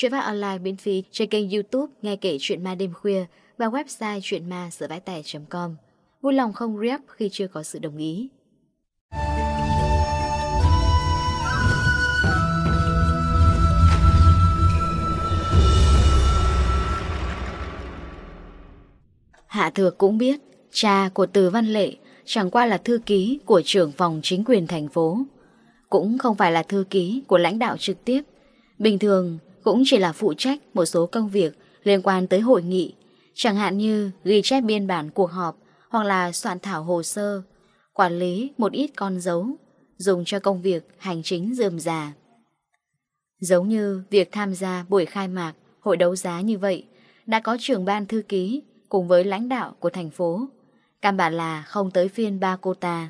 Chuyện phát online miễn phí trên kênh youtube Nghe kể chuyện ma đêm khuya và website chuyenma com Vui lòng không rep khi chưa có sự đồng ý. Hạ Thược cũng biết cha của Từ Văn Lệ chẳng qua là thư ký của trưởng phòng chính quyền thành phố, cũng không phải là thư ký của lãnh đạo trực tiếp. Bình thường, cũng chỉ là phụ trách một số công việc liên quan tới hội nghị, chẳng hạn như ghi chép biên bản cuộc họp hoặc là soạn thảo hồ sơ, quản lý một ít con dấu, dùng cho công việc hành chính dườm già. Giống như việc tham gia buổi khai mạc hội đấu giá như vậy, đã có trưởng ban thư ký cùng với lãnh đạo của thành phố, cam bản là không tới phiên ba cô ta.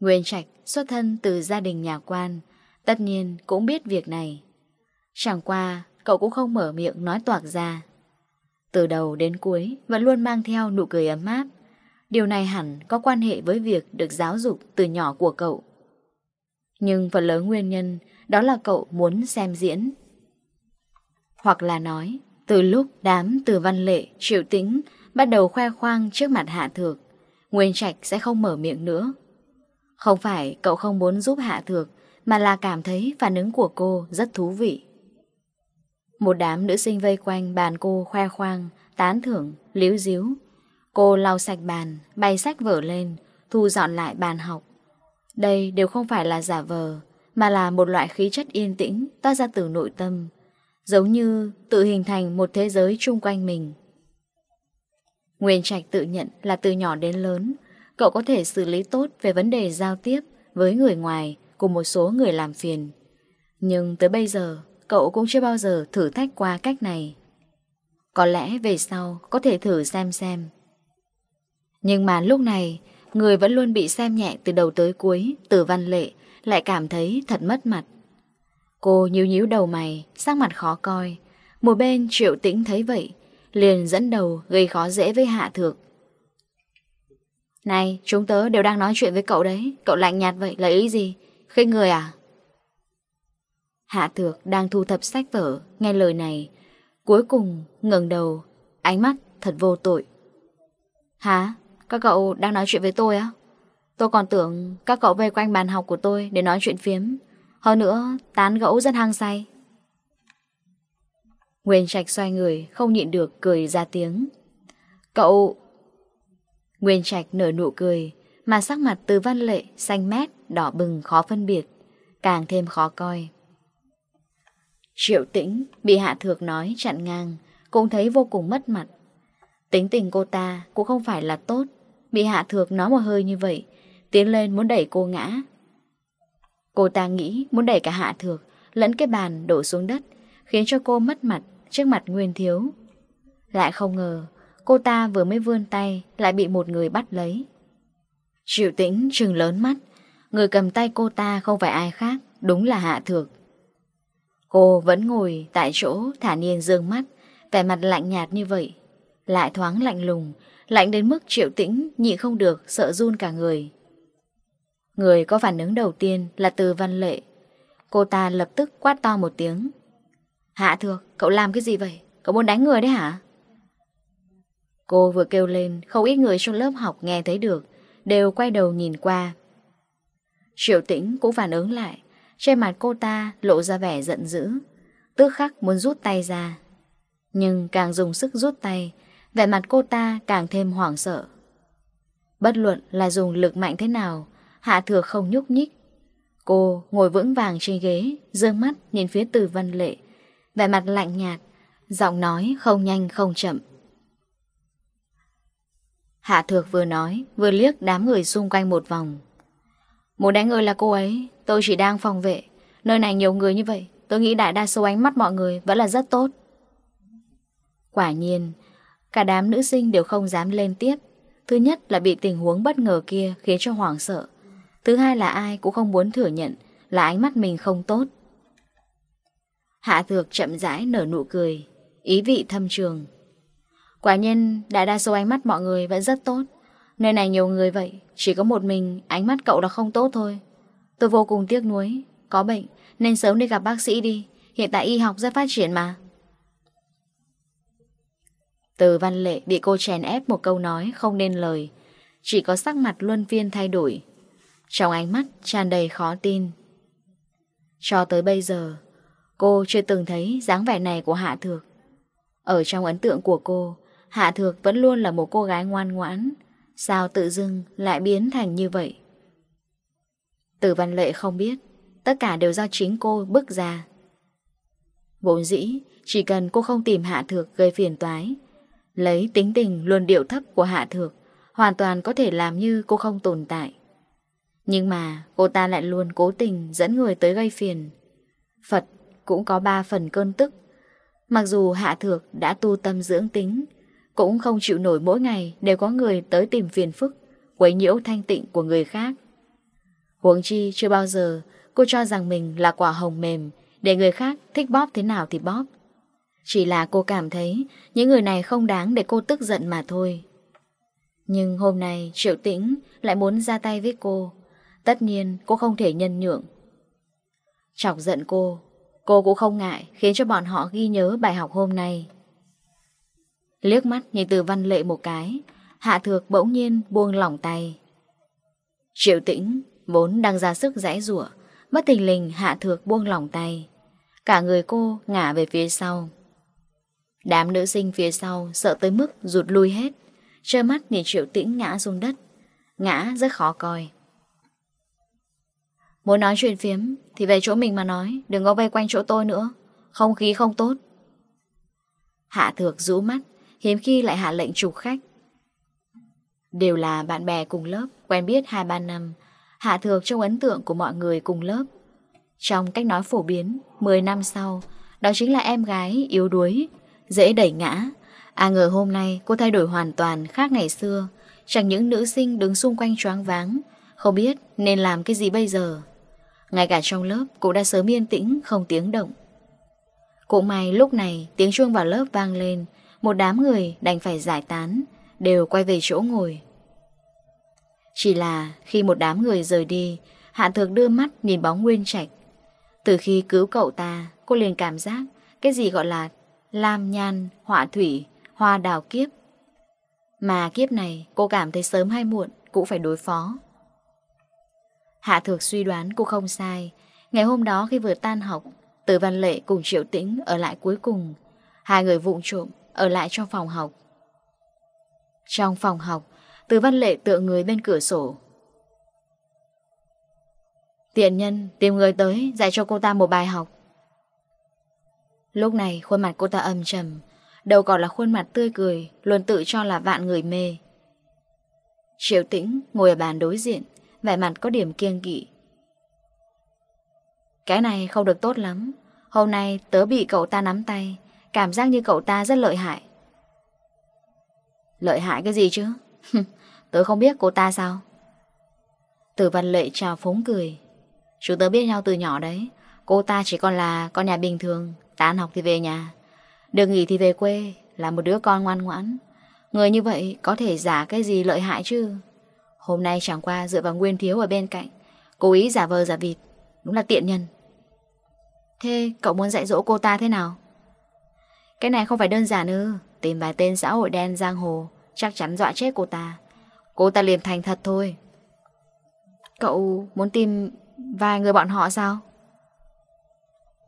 Nguyên Trạch xuất thân từ gia đình nhà quan, tất nhiên cũng biết việc này. Chẳng qua, cậu cũng không mở miệng nói toạc ra. Từ đầu đến cuối, vẫn luôn mang theo nụ cười ấm áp. Điều này hẳn có quan hệ với việc được giáo dục từ nhỏ của cậu. Nhưng phần lớn nguyên nhân đó là cậu muốn xem diễn. Hoặc là nói, từ lúc đám từ văn lệ, triệu tính bắt đầu khoe khoang trước mặt hạ thược, Nguyên Trạch sẽ không mở miệng nữa. Không phải cậu không muốn giúp hạ thược, mà là cảm thấy phản ứng của cô rất thú vị. Một đám nữ sinh vây quanh bàn cô khoe khoang, tán thưởng, líu díu. Cô lau sạch bàn, bay sách vở lên, thu dọn lại bàn học. Đây đều không phải là giả vờ, mà là một loại khí chất yên tĩnh toát ra từ nội tâm, giống như tự hình thành một thế giới chung quanh mình. Nguyên Trạch tự nhận là từ nhỏ đến lớn, cậu có thể xử lý tốt về vấn đề giao tiếp với người ngoài cùng một số người làm phiền. Nhưng tới bây giờ, Cậu cũng chưa bao giờ thử thách qua cách này. Có lẽ về sau Có thể thử xem xem. Nhưng mà lúc này, Người vẫn luôn bị xem nhẹ từ đầu tới cuối, Từ văn lệ, Lại cảm thấy thật mất mặt. Cô nhíu nhíu đầu mày, Sắc mặt khó coi. Một bên triệu tĩnh thấy vậy, Liền dẫn đầu gây khó dễ với hạ thược. Này, chúng tớ đều đang nói chuyện với cậu đấy, Cậu lạnh nhạt vậy là ý gì? Khinh người à? Hạ Thược đang thu thập sách vở, nghe lời này. Cuối cùng, ngừng đầu, ánh mắt thật vô tội. Hả? Các cậu đang nói chuyện với tôi á? Tôi còn tưởng các cậu vây quanh bàn học của tôi để nói chuyện phiếm. Hơn nữa, tán gẫu rất hăng say. Nguyên Trạch xoay người, không nhịn được cười ra tiếng. Cậu... Nguyên Trạch nở nụ cười, mà sắc mặt từ văn lệ, xanh mét, đỏ bừng khó phân biệt. Càng thêm khó coi. Triệu tĩnh bị hạ thược nói chặn ngang, Cũng thấy vô cùng mất mặt. Tính tình cô ta cũng không phải là tốt, Bị hạ thược nói một hơi như vậy, Tiến lên muốn đẩy cô ngã. Cô ta nghĩ muốn đẩy cả hạ thược, Lẫn cái bàn đổ xuống đất, Khiến cho cô mất mặt trước mặt Nguyên Thiếu. Lại không ngờ, Cô ta vừa mới vươn tay Lại bị một người bắt lấy. Triệu tĩnh trừng lớn mắt, Người cầm tay cô ta không phải ai khác, Đúng là hạ thược. Cô vẫn ngồi tại chỗ thả nhiên dương mắt, vẻ mặt lạnh nhạt như vậy. Lại thoáng lạnh lùng, lạnh đến mức triệu tĩnh nhị không được, sợ run cả người. Người có phản ứng đầu tiên là từ văn lệ. Cô ta lập tức quát to một tiếng. Hạ thược, cậu làm cái gì vậy? Cậu muốn đánh người đấy hả? Cô vừa kêu lên, không ít người trong lớp học nghe thấy được, đều quay đầu nhìn qua. Triệu tĩnh cũng phản ứng lại, trên mặt cô ta lộ ra vẻ giận dữ. Tức khắc muốn rút tay ra. Nhưng càng dùng sức rút tay, Vẻ mặt cô ta càng thêm hoảng sợ. Bất luận là dùng lực mạnh thế nào, Hạ thừa không nhúc nhích. Cô ngồi vững vàng trên ghế, Dương mắt nhìn phía từ văn lệ. Vẻ mặt lạnh nhạt, Giọng nói không nhanh không chậm. Hạ thược vừa nói, Vừa liếc đám người xung quanh một vòng. Muốn đánh ơi là cô ấy Tôi chỉ đang phòng vệ. Nơi này nhiều người như vậy, Tôi nghĩ đại đa số ánh mắt mọi người vẫn là rất tốt. Quả nhiên, Cả đám nữ sinh đều không dám lên tiếp. Thứ nhất là bị tình huống bất ngờ kia Khiến cho hoảng sợ. Thứ hai là ai cũng không muốn thừa nhận Là ánh mắt mình không tốt. Hạ thược chậm rãi nở nụ cười, Ý vị thâm trường. Quả nhiên, đại đa số ánh mắt mọi người vẫn rất tốt. Nơi này nhiều người vậy, Chỉ có một mình, ánh mắt cậu là không tốt thôi. Tôi vô cùng tiếc nuối. Có bệnh, nên sớm đi gặp bác sĩ đi. Hiện tại y học rất phát triển mà. Từ văn lệ bị cô chèn ép một câu nói không nên lời. Chỉ có sắc mặt luân phiên thay đổi. Trong ánh mắt tràn đầy khó tin. Cho tới bây giờ, Cô chưa từng thấy dáng vẻ này của Hạ Thược. Ở trong ấn tượng của cô, Hạ Thược vẫn luôn là một cô gái ngoan ngoãn. Sao tự dưng lại biến thành như vậy? Từ văn lệ không biết, Tất cả đều do chính cô bước ra. Vốn dĩ, Chỉ cần cô không tìm hạ thược gây phiền toái, Lấy tính tình luôn điệu thấp của hạ thược, Hoàn toàn có thể làm như cô không tồn tại. Nhưng mà, cô ta lại luôn cố tình dẫn người tới gây phiền. Phật cũng có ba phần cơn tức. Mặc dù hạ thược đã tu tâm dưỡng tính, Cũng không chịu nổi mỗi ngày đều có người tới tìm phiền phức, Quấy nhiễu thanh tịnh của người khác. Huống chi chưa bao giờ cô cho rằng mình là quả hồng mềm để người khác thích bóp thế nào thì bóp. Chỉ là cô cảm thấy những người này không đáng để cô tức giận mà thôi. Nhưng hôm nay Triệu Tĩnh lại muốn ra tay với cô. Tất nhiên cô không thể nhân nhượng. Chọc giận cô, cô cũng không ngại khiến cho bọn họ ghi nhớ bài học hôm nay. Liếc mắt nhìn từ văn lệ một cái, Hạ Thược bỗng nhiên buông lỏng tay. Triệu Tĩnh Vốn đang ra sức rẽ rủa Bất tình lình hạ thược buông lỏng tay. Cả người cô ngả về phía sau. Đám nữ sinh phía sau sợ tới mức rụt lui hết, Trơ mắt nhìn triệu tĩnh ngã xuống đất, Ngã rất khó coi. Muốn nói chuyện phiếm Thì về chỗ mình mà nói, Đừng có vây quanh chỗ tôi nữa, Không khí không tốt. Hạ thược rũ mắt, Hiếm khi lại hạ lệnh trục khách. Đều là bạn bè cùng lớp, Quen biết 2-3 năm Hạ Thược trong ấn tượng của mọi người cùng lớp. Trong cách nói phổ biến, 10 năm sau, đó chính là em gái yếu đuối, dễ đẩy ngã. À ngờ hôm nay cô thay đổi hoàn toàn khác ngày xưa, chẳng những nữ sinh đứng xung quanh choáng váng, không biết nên làm cái gì bây giờ. Ngay cả trong lớp cũng đã sớm yên tĩnh, không tiếng động. Cũng may lúc này tiếng chuông vào lớp vang lên, một đám người đành phải giải tán, đều quay về chỗ ngồi. Chỉ là khi một đám người rời đi, hạ Thược đưa mắt nhìn bóng Nguyên Trạch. Từ khi cứu cậu ta, cô liền cảm giác cái gì gọi là lam nhan, họa thủy, hoa đào kiếp. Mà kiếp này cô cảm thấy sớm hay muộn cũng phải đối phó. Hạ Thược suy đoán cô không sai. Ngày hôm đó khi vừa tan học, Từ Văn Lệ cùng Triệu Tĩnh ở lại cuối cùng. Hai người vụng trộm ở lại trong phòng học. Trong phòng học, từ văn lệ tựa người bên cửa sổ. Tiện nhân, tìm người tới, Dạy cho cô ta một bài học. Lúc này, khuôn mặt cô ta âm trầm, Đầu còn là khuôn mặt tươi cười, Luôn tự cho là vạn người mê. Triệu tĩnh ngồi ở bàn đối diện, Vẻ mặt có điểm kiêng kỵ. Cái này không được tốt lắm, Hôm nay tớ bị cậu ta nắm tay, Cảm giác như cậu ta rất lợi hại. Lợi hại cái gì chứ? Tớ không biết cô ta sao. Từ văn lệ chào phúng cười. Chúng tớ biết nhau từ nhỏ đấy. Cô ta chỉ còn là con nhà bình thường, Tán học thì về nhà. Được nghỉ thì về quê, Là một đứa con ngoan ngoãn. Người như vậy có thể giả cái gì lợi hại chứ? Hôm nay chẳng qua dựa vào nguyên thiếu ở bên cạnh, Cố ý giả vờ giả vịt, Đúng là tiện nhân. Thế cậu muốn dạy dỗ cô ta thế nào? Cái này không phải đơn giản ư. Tìm vài tên xã hội đen giang hồ, Chắc chắn dọa chết cô ta. Cô ta liền thành thật thôi. Cậu muốn tìm vài người bọn họ sao?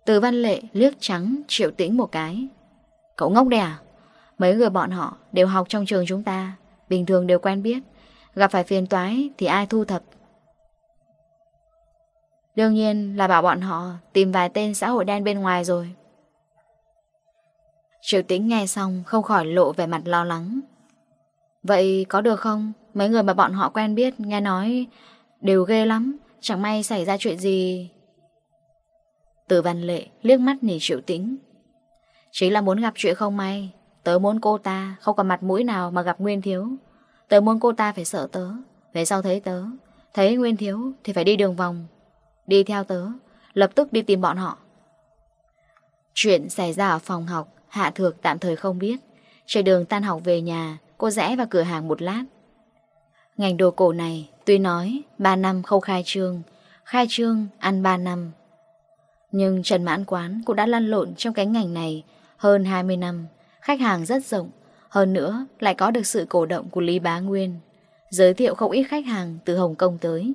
Từ văn lệ liếc trắng triệu tĩnh một cái. Cậu ngốc đẻ? À? Mấy người bọn họ đều học trong trường chúng ta, Bình thường đều quen biết. Gặp phải phiền toái thì ai thu thập? Đương nhiên là bảo bọn họ Tìm vài tên xã hội đen bên ngoài rồi. Triệu tĩnh nghe xong không khỏi lộ về mặt lo lắng. Vậy có được không? Mấy người mà bọn họ quen biết nghe nói đều ghê lắm, chẳng may xảy ra chuyện gì. Từ văn lệ liếc mắt nhìn triệu tĩnh. Chính là muốn gặp chuyện không may, tớ muốn cô ta không có mặt mũi nào mà gặp Nguyên Thiếu. Tớ muốn cô ta phải sợ tớ, về sau thấy tớ, thấy Nguyên Thiếu thì phải đi đường vòng. Đi theo tớ, lập tức đi tìm bọn họ. Chuyện xảy ra ở phòng học, Hạ Thược tạm thời không biết. Trên đường tan học về nhà, Cô rẽ vào cửa hàng một lát. Ngành đồ cổ này, Tuy nói 3 năm không khai trương Khai trương ăn 3 năm. Nhưng Trần Mãn Quán Cũng đã lăn lộn trong cái ngành này Hơn 20 năm. Khách hàng rất rộng, Hơn nữa lại có được sự cổ động của Lý Bá Nguyên, Giới thiệu không ít khách hàng từ Hồng Kông tới.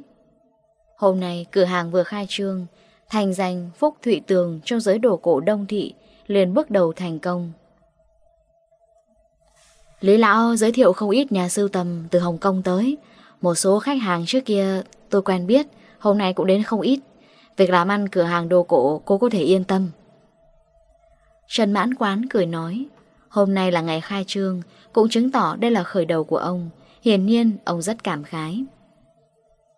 Hôm nay cửa hàng vừa khai trương, Thành danh Phúc Thụy Tường trong giới đồ cổ Đông Thị liền bước đầu thành công. Lý Lão giới thiệu không ít nhà sưu tầm từ Hồng Kông tới. Một số khách hàng trước kia tôi quen biết, hôm nay cũng đến không ít. Việc làm ăn cửa hàng đồ cổ cô có thể yên tâm. Trần Mãn Quán cười nói, hôm nay là ngày khai trương, cũng chứng tỏ đây là khởi đầu của ông. Hiển nhiên, ông rất cảm khái.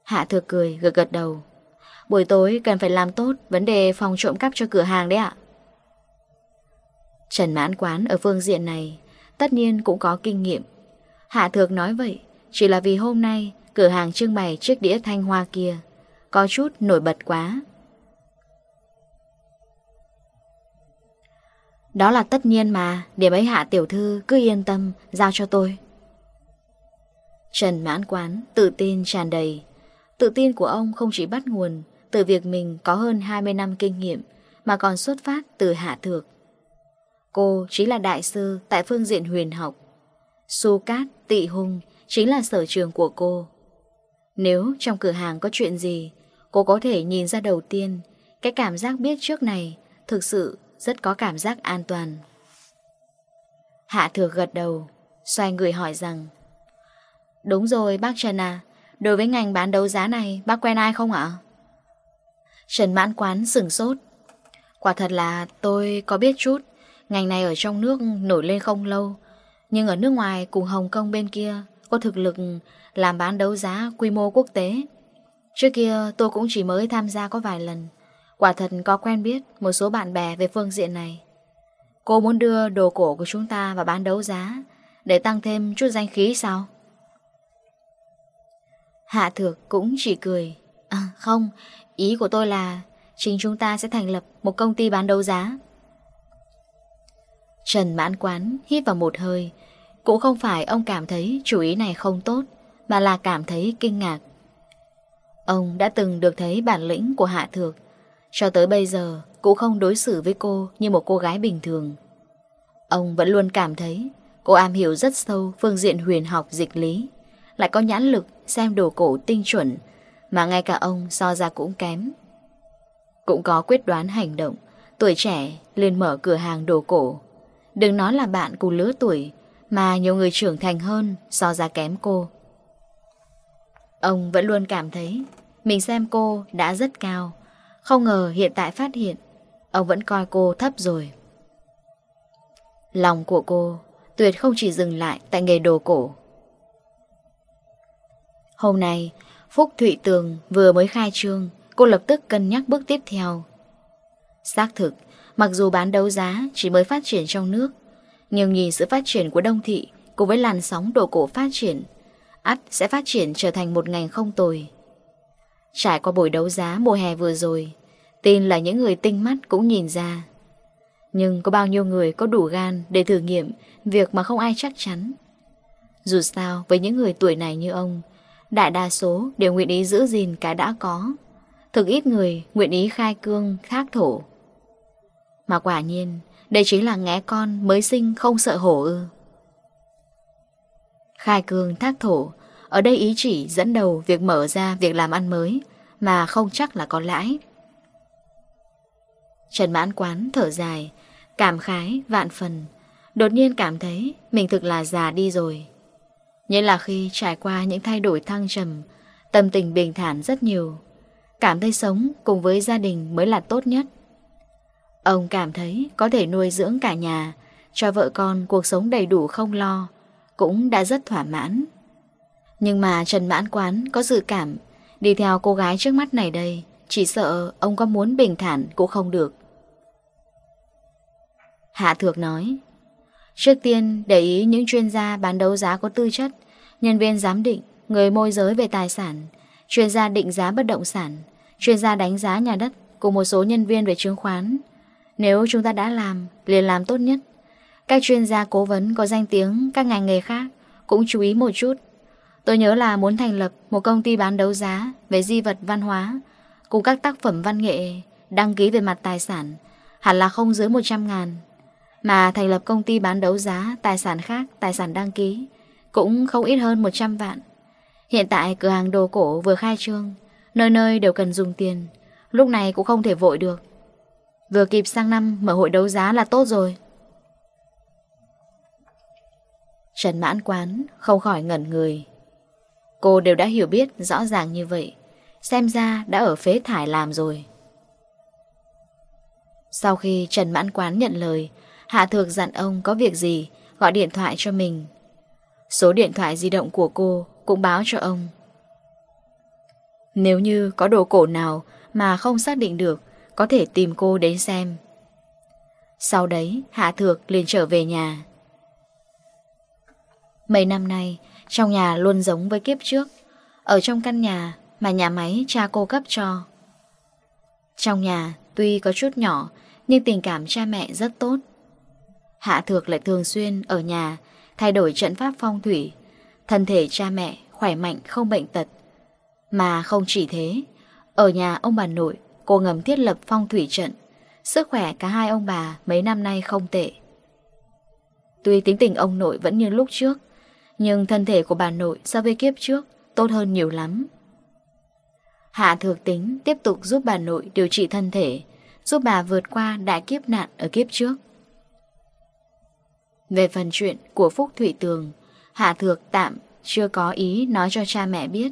Hạ thừa cười, gật gật đầu. Buổi tối cần phải làm tốt vấn đề phòng trộm cắp cho cửa hàng đấy ạ. Trần Mãn Quán ở phương diện này tất nhiên cũng có kinh nghiệm. Hạ Thược nói vậy, chỉ là vì hôm nay cửa hàng trưng bày chiếc đĩa thanh hoa kia, có chút nổi bật quá. Đó là tất nhiên mà, điểm ấy hạ tiểu thư cứ yên tâm, giao cho tôi. Trần mãn quán, tự tin tràn đầy. Tự tin của ông không chỉ bắt nguồn từ việc mình có hơn 20 năm kinh nghiệm, mà còn xuất phát từ hạ thược. Cô chính là đại sư tại phương diện huyền học. Su Cát, Tị Hung chính là sở trường của cô. Nếu trong cửa hàng có chuyện gì, cô có thể nhìn ra đầu tiên, cái cảm giác biết trước này thực sự rất có cảm giác an toàn. Hạ thừa gật đầu, xoay người hỏi rằng Đúng rồi bác Trần à, đối với ngành bán đấu giá này bác quen ai không ạ? Trần mãn quán sửng sốt Quả thật là tôi có biết chút Ngành này ở trong nước nổi lên không lâu, Nhưng ở nước ngoài cùng Hồng Kông bên kia Có thực lực làm bán đấu giá quy mô quốc tế. Trước kia tôi cũng chỉ mới tham gia có vài lần. Quả thật có quen biết một số bạn bè về phương diện này. Cô muốn đưa đồ cổ của chúng ta vào bán đấu giá Để tăng thêm chút danh khí sao? Hạ thược cũng chỉ cười. À không, Ý của tôi là Chính chúng ta sẽ thành lập một công ty bán đấu giá. Trần mãn quán hít vào một hơi. Cũng không phải ông cảm thấy chủ ý này không tốt, Mà là cảm thấy kinh ngạc. Ông đã từng được thấy bản lĩnh của Hạ Thược. Cho tới bây giờ, Cũng không đối xử với cô như một cô gái bình thường. Ông vẫn luôn cảm thấy Cô am hiểu rất sâu phương diện huyền học dịch lý, Lại có nhãn lực xem đồ cổ tinh chuẩn, Mà ngay cả ông so ra cũng kém. Cũng có quyết đoán hành động, Tuổi trẻ lên mở cửa hàng đồ cổ. Đừng nói là bạn cùng lứa tuổi, Mà nhiều người trưởng thành hơn So ra kém cô. Ông vẫn luôn cảm thấy Mình xem cô đã rất cao. Không ngờ hiện tại phát hiện, Ông vẫn coi cô thấp rồi. Lòng của cô Tuyệt không chỉ dừng lại Tại nghề đồ cổ. Hôm nay, Phúc Thụy Tường vừa mới khai trương, Cô lập tức cân nhắc bước tiếp theo. Xác thực Mặc dù bán đấu giá chỉ mới phát triển trong nước, nhưng nhìn sự phát triển của đông thị cùng với làn sóng đồ cổ phát triển, ắt sẽ phát triển trở thành một ngành không tồi. Trải qua buổi đấu giá mùa hè vừa rồi, tin là những người tinh mắt cũng nhìn ra. Nhưng có bao nhiêu người có đủ gan để thử nghiệm việc mà không ai chắc chắn. Dù sao, với những người tuổi này như ông, đại đa số đều nguyện ý giữ gìn cái đã có. Thực ít người nguyện ý khai cương, khác thổ. Mà quả nhiên, đây chính là ngẽ con mới sinh không sợ hổ ư. Khai cương thác thổ, ở đây ý chỉ dẫn đầu việc mở ra việc làm ăn mới, mà không chắc là có lãi. Trần mãn quán thở dài, cảm khái vạn phần, đột nhiên cảm thấy mình thực là già đi rồi. Nhất là khi trải qua những thay đổi thăng trầm, tâm tình bình thản rất nhiều. Cảm thấy sống cùng với gia đình mới là tốt nhất. Ông cảm thấy có thể nuôi dưỡng cả nhà, cho vợ con cuộc sống đầy đủ không lo, cũng đã rất thỏa mãn. Nhưng mà Trần Mãn Quán có dự cảm, đi theo cô gái trước mắt này đây, chỉ sợ ông có muốn bình thản cũng không được. Hạ Thược nói, trước tiên để ý những chuyên gia bán đấu giá có tư chất, nhân viên giám định, người môi giới về tài sản, chuyên gia định giá bất động sản, chuyên gia đánh giá nhà đất cùng một số nhân viên về chứng khoán, nếu chúng ta đã làm, liền làm tốt nhất. Các chuyên gia cố vấn có danh tiếng các ngành nghề khác cũng chú ý một chút. Tôi nhớ là muốn thành lập một công ty bán đấu giá về di vật văn hóa cùng các tác phẩm văn nghệ đăng ký về mặt tài sản hẳn là không dưới 100 ngàn. Mà thành lập công ty bán đấu giá tài sản khác, tài sản đăng ký cũng không ít hơn 100 vạn. Hiện tại cửa hàng đồ cổ vừa khai trương, nơi nơi đều cần dùng tiền, lúc này cũng không thể vội được. Vừa kịp sang năm mở hội đấu giá là tốt rồi. Trần mãn quán không khỏi ngẩn người. Cô đều đã hiểu biết rõ ràng như vậy. Xem ra đã ở phế thải làm rồi. Sau khi Trần mãn quán nhận lời, Hạ Thược dặn ông có việc gì, gọi điện thoại cho mình. Số điện thoại di động của cô cũng báo cho ông. Nếu như có đồ cổ nào mà không xác định được có thể tìm cô đến xem. Sau đấy, Hạ Thược liền trở về nhà. Mấy năm nay, Trong nhà luôn giống với kiếp trước. Ở trong căn nhà Mà nhà máy cha cô cấp cho. Trong nhà Tuy có chút nhỏ, Nhưng tình cảm cha mẹ rất tốt. Hạ Thược lại thường xuyên ở nhà, Thay đổi trận pháp phong thủy. Thân thể cha mẹ khỏe mạnh không bệnh tật. Mà không chỉ thế, Ở nhà ông bà nội Cô ngầm thiết lập phong thủy trận. Sức khỏe cả hai ông bà mấy năm nay không tệ. Tuy tính tình ông nội vẫn như lúc trước, Nhưng thân thể của bà nội so với kiếp trước Tốt hơn nhiều lắm. Hạ thược tính tiếp tục giúp bà nội điều trị thân thể, Giúp bà vượt qua đại kiếp nạn ở kiếp trước. Về phần chuyện của Phúc Thủy Tường, Hạ thược tạm chưa có ý nói cho cha mẹ biết.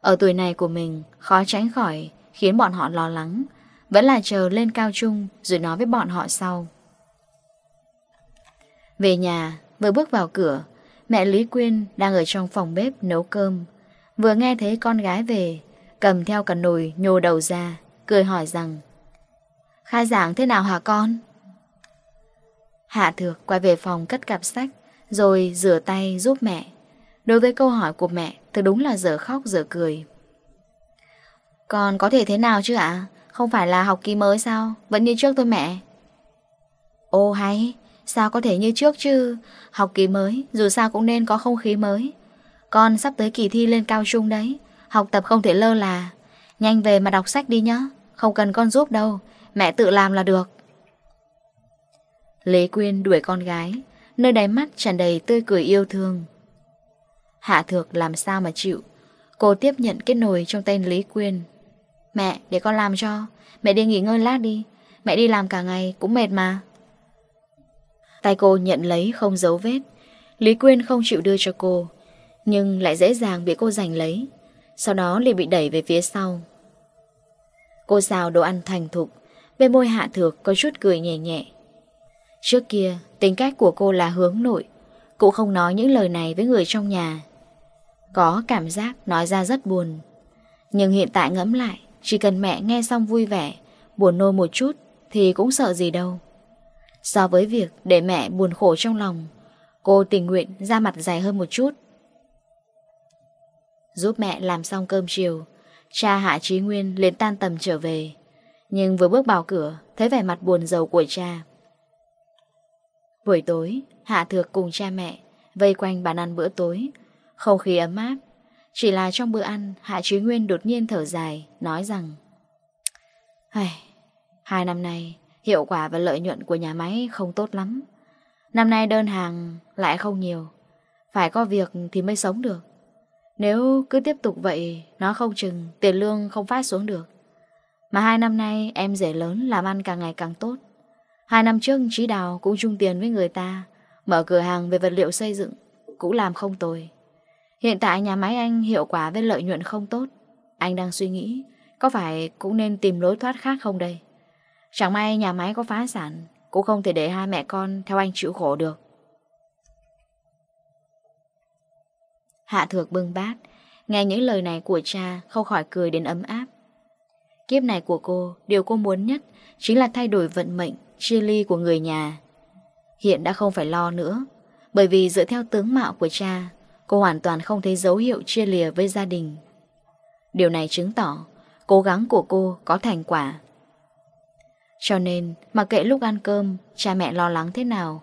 Ở tuổi này của mình, khó tránh khỏi khiến bọn họ lo lắng. Vẫn là chờ lên cao trung rồi nói với bọn họ sau. Về nhà, vừa bước vào cửa, mẹ Lý Quyên đang ở trong phòng bếp nấu cơm. Vừa nghe thấy con gái về, cầm theo cả nồi nhô đầu ra, cười hỏi rằng Khai giảng thế nào hả con? Hạ Thược quay về phòng cất cặp sách, rồi rửa tay giúp mẹ. Đối với câu hỏi của mẹ, thật đúng là giờ khóc giờ cười. Còn có thể thế nào chứ ạ? Không phải là học kỳ mới sao? Vẫn như trước thôi mẹ. Ô hay, sao có thể như trước chứ? Học kỳ mới, dù sao cũng nên có không khí mới. Con sắp tới kỳ thi lên cao trung đấy. Học tập không thể lơ là. Nhanh về mà đọc sách đi nhá. Không cần con giúp đâu. Mẹ tự làm là được. Lê Quyên đuổi con gái. Nơi đáy mắt tràn đầy tươi cười yêu thương. Hạ thược làm sao mà chịu. Cô tiếp nhận kết nồi trong tay Lý Quyên Mẹ, để con làm cho. Mẹ đi nghỉ ngơi lát đi. Mẹ đi làm cả ngày cũng mệt mà. Tay cô nhận lấy không giấu vết. Lý Quyên không chịu đưa cho cô Nhưng lại dễ dàng bị cô giành lấy. Sau đó liền bị đẩy về phía sau. Cô xào đồ ăn thành thục. Bên môi hạ thược có chút cười nhẹ nhẹ. Trước kia tính cách của cô là hướng nội. Cũng không nói những lời này với người trong nhà. Có cảm giác nói ra rất buồn. Nhưng hiện tại ngẫm lại chỉ cần mẹ nghe xong vui vẻ, Buồn nôi một chút Thì cũng sợ gì đâu. So với việc để mẹ buồn khổ trong lòng, Cô tình nguyện ra mặt dài hơn một chút. Giúp mẹ làm xong cơm chiều, Cha Hạ Trí Nguyên liền tan tầm trở về. Nhưng vừa bước vào cửa, Thấy vẻ mặt buồn rầu của cha. Buổi tối, Hạ Thược cùng cha mẹ Vây quanh bàn ăn bữa tối, Không khí ấm áp. Chỉ là trong bữa ăn, Hạ Chí Nguyên đột nhiên thở dài, nói rằng hai năm nay, hiệu quả và lợi nhuận của nhà máy không tốt lắm. Năm nay đơn hàng lại không nhiều, phải có việc thì mới sống được. Nếu cứ tiếp tục vậy, nó không chừng tiền lương không phát xuống được. Mà hai năm nay em rể lớn làm ăn càng ngày càng tốt. Hai năm trước Trí Đào cũng chung tiền với người ta, mở cửa hàng về vật liệu xây dựng, cũng làm không tồi. Hiện tại nhà máy anh hiệu quả với lợi nhuận không tốt. Anh đang suy nghĩ, có phải cũng nên tìm lối thoát khác không đây? Chẳng may nhà máy có phá sản, cũng không thể để hai mẹ con theo anh chịu khổ được. Hạ thược bưng bát, nghe những lời này của cha không khỏi cười đến ấm áp. Kiếp này của cô, điều cô muốn nhất chính là thay đổi vận mệnh, chia ly của người nhà. Hiện đã không phải lo nữa, bởi vì dựa theo tướng mạo của cha Cô hoàn toàn không thấy dấu hiệu chia lìa với gia đình. Điều này chứng tỏ Cố gắng của cô có thành quả. Cho nên, Mặc kệ lúc ăn cơm, Cha mẹ lo lắng thế nào,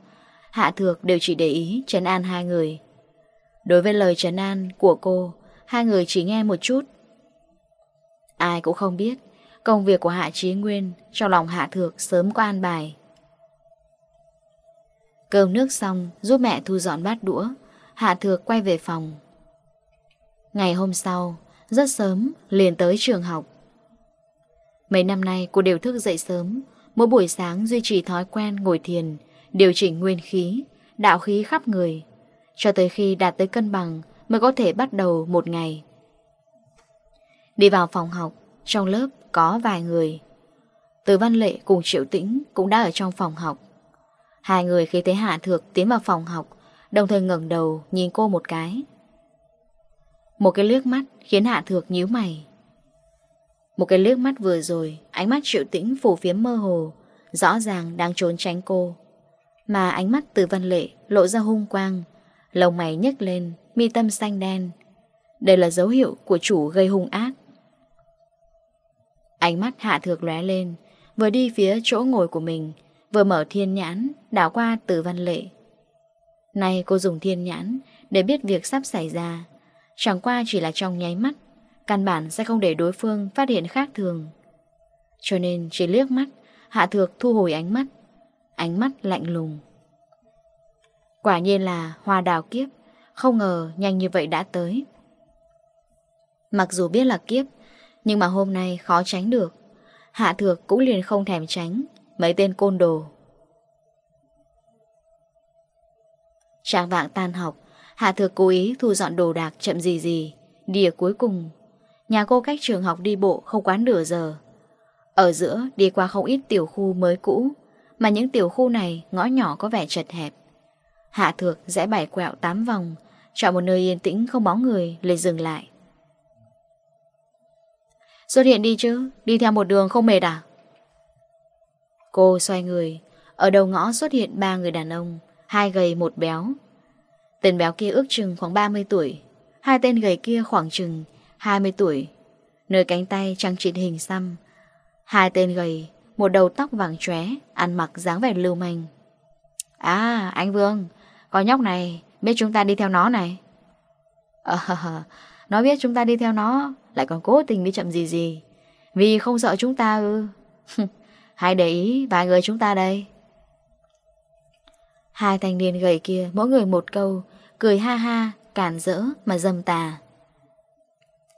Hạ thược đều chỉ để ý trấn an hai người. Đối với lời trấn an của cô, Hai người chỉ nghe một chút. Ai cũng không biết, Công việc của Hạ Trí Nguyên Trong lòng Hạ Thược sớm có an bài. Cơm nước xong, Giúp mẹ thu dọn bát đũa. Hạ Thược quay về phòng. Ngày hôm sau, Rất sớm, liền tới trường học. Mấy năm nay, cô đều thức dậy sớm. Mỗi buổi sáng duy trì thói quen ngồi thiền, Điều chỉnh nguyên khí, Đạo khí khắp người, Cho tới khi đạt tới cân bằng Mới có thể bắt đầu một ngày. Đi vào phòng học, Trong lớp có vài người. Từ Văn Lệ cùng Triệu Tĩnh Cũng đã ở trong phòng học. Hai người khi thấy Hạ Thược tiến vào phòng học Đồng thời ngẩng đầu nhìn cô một cái. Một cái liếc mắt khiến Hạ Thược nhíu mày. Một cái liếc mắt vừa rồi, Ánh mắt triệu tĩnh phủ phiếm mơ hồ, Rõ ràng đang trốn tránh cô. Mà ánh mắt từ văn lệ lộ ra hung quang Lồng mày nhấc lên, Mi tâm xanh đen. Đây là dấu hiệu của chủ gây hung ác. Ánh mắt Hạ Thược lóe lên, Vừa đi phía chỗ ngồi của mình, Vừa mở thiên nhãn Đảo qua từ văn lệ nay cô dùng thiên nhãn Để biết việc sắp xảy ra. Chẳng qua chỉ là trong nháy mắt, Căn bản sẽ không để đối phương phát hiện khác thường. Cho nên chỉ liếc mắt, Hạ thược thu hồi ánh mắt. Ánh mắt lạnh lùng. Quả nhiên là hoa đào kiếp, Không ngờ nhanh như vậy đã tới. Mặc dù biết là kiếp, Nhưng mà hôm nay khó tránh được. Hạ thược cũng liền không thèm tránh Mấy tên côn đồ. trang vạng tan học, Hạ Thược cố ý thu dọn đồ đạc chậm gì gì, đìa cuối cùng. Nhà cô cách trường học đi bộ không quá nửa giờ. Ở giữa đi qua không ít tiểu khu mới cũ, mà những tiểu khu này ngõ nhỏ có vẻ chật hẹp. Hạ Thược rẽ bảy quẹo tám vòng, chọn một nơi yên tĩnh không bóng người lên dừng lại. Xuất hiện đi chứ, đi theo một đường không mệt à? Cô xoay người, ở đầu ngõ xuất hiện ba người đàn ông. Hai gầy một béo. Tên béo kia ước chừng khoảng 30 tuổi. Hai tên gầy kia khoảng chừng 20 tuổi. Nơi cánh tay trăng trịt hình xăm. Hai tên gầy, Một đầu tóc vàng chóe, Ăn mặc dáng vẻ lưu manh. À anh Vương, Con nhóc này, biết chúng ta đi theo nó này. Ờ Nó biết chúng ta đi theo nó, Lại còn cố tình đi chậm gì gì. Vì không sợ chúng ta ư. Hãy để ý vài người chúng ta đây. Hai thanh niên gầy kia mỗi người một câu, cười ha ha, cản rỡ mà dâm tà.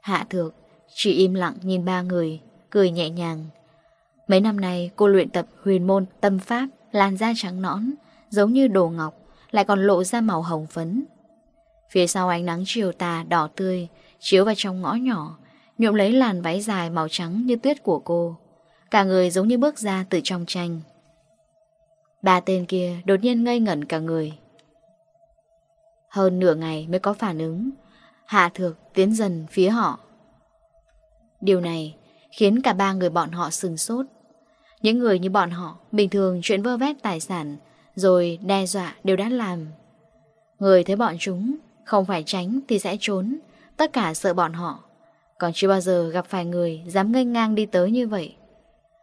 Hạ thược, chỉ im lặng nhìn ba người, cười nhẹ nhàng. Mấy năm nay cô luyện tập huyền môn tâm pháp, làn da trắng nõn, giống như đồ ngọc, lại còn lộ ra màu hồng phấn. Phía sau ánh nắng chiều tà đỏ tươi, chiếu vào trong ngõ nhỏ, nhuộm lấy làn váy dài màu trắng như tuyết của cô. Cả người giống như bước ra từ trong tranh. Ba tên kia đột nhiên ngây ngẩn cả người. Hơn nửa ngày mới có phản ứng. Hạ thược tiến dần phía họ. Điều này khiến cả ba người bọn họ sừng sốt. Những người như bọn họ bình thường chuyện vơ vét tài sản rồi đe dọa đều đã làm. Người thấy bọn chúng không phải tránh thì sẽ trốn, tất cả sợ bọn họ. Còn chưa bao giờ gặp phải người dám ngây ngang đi tới như vậy.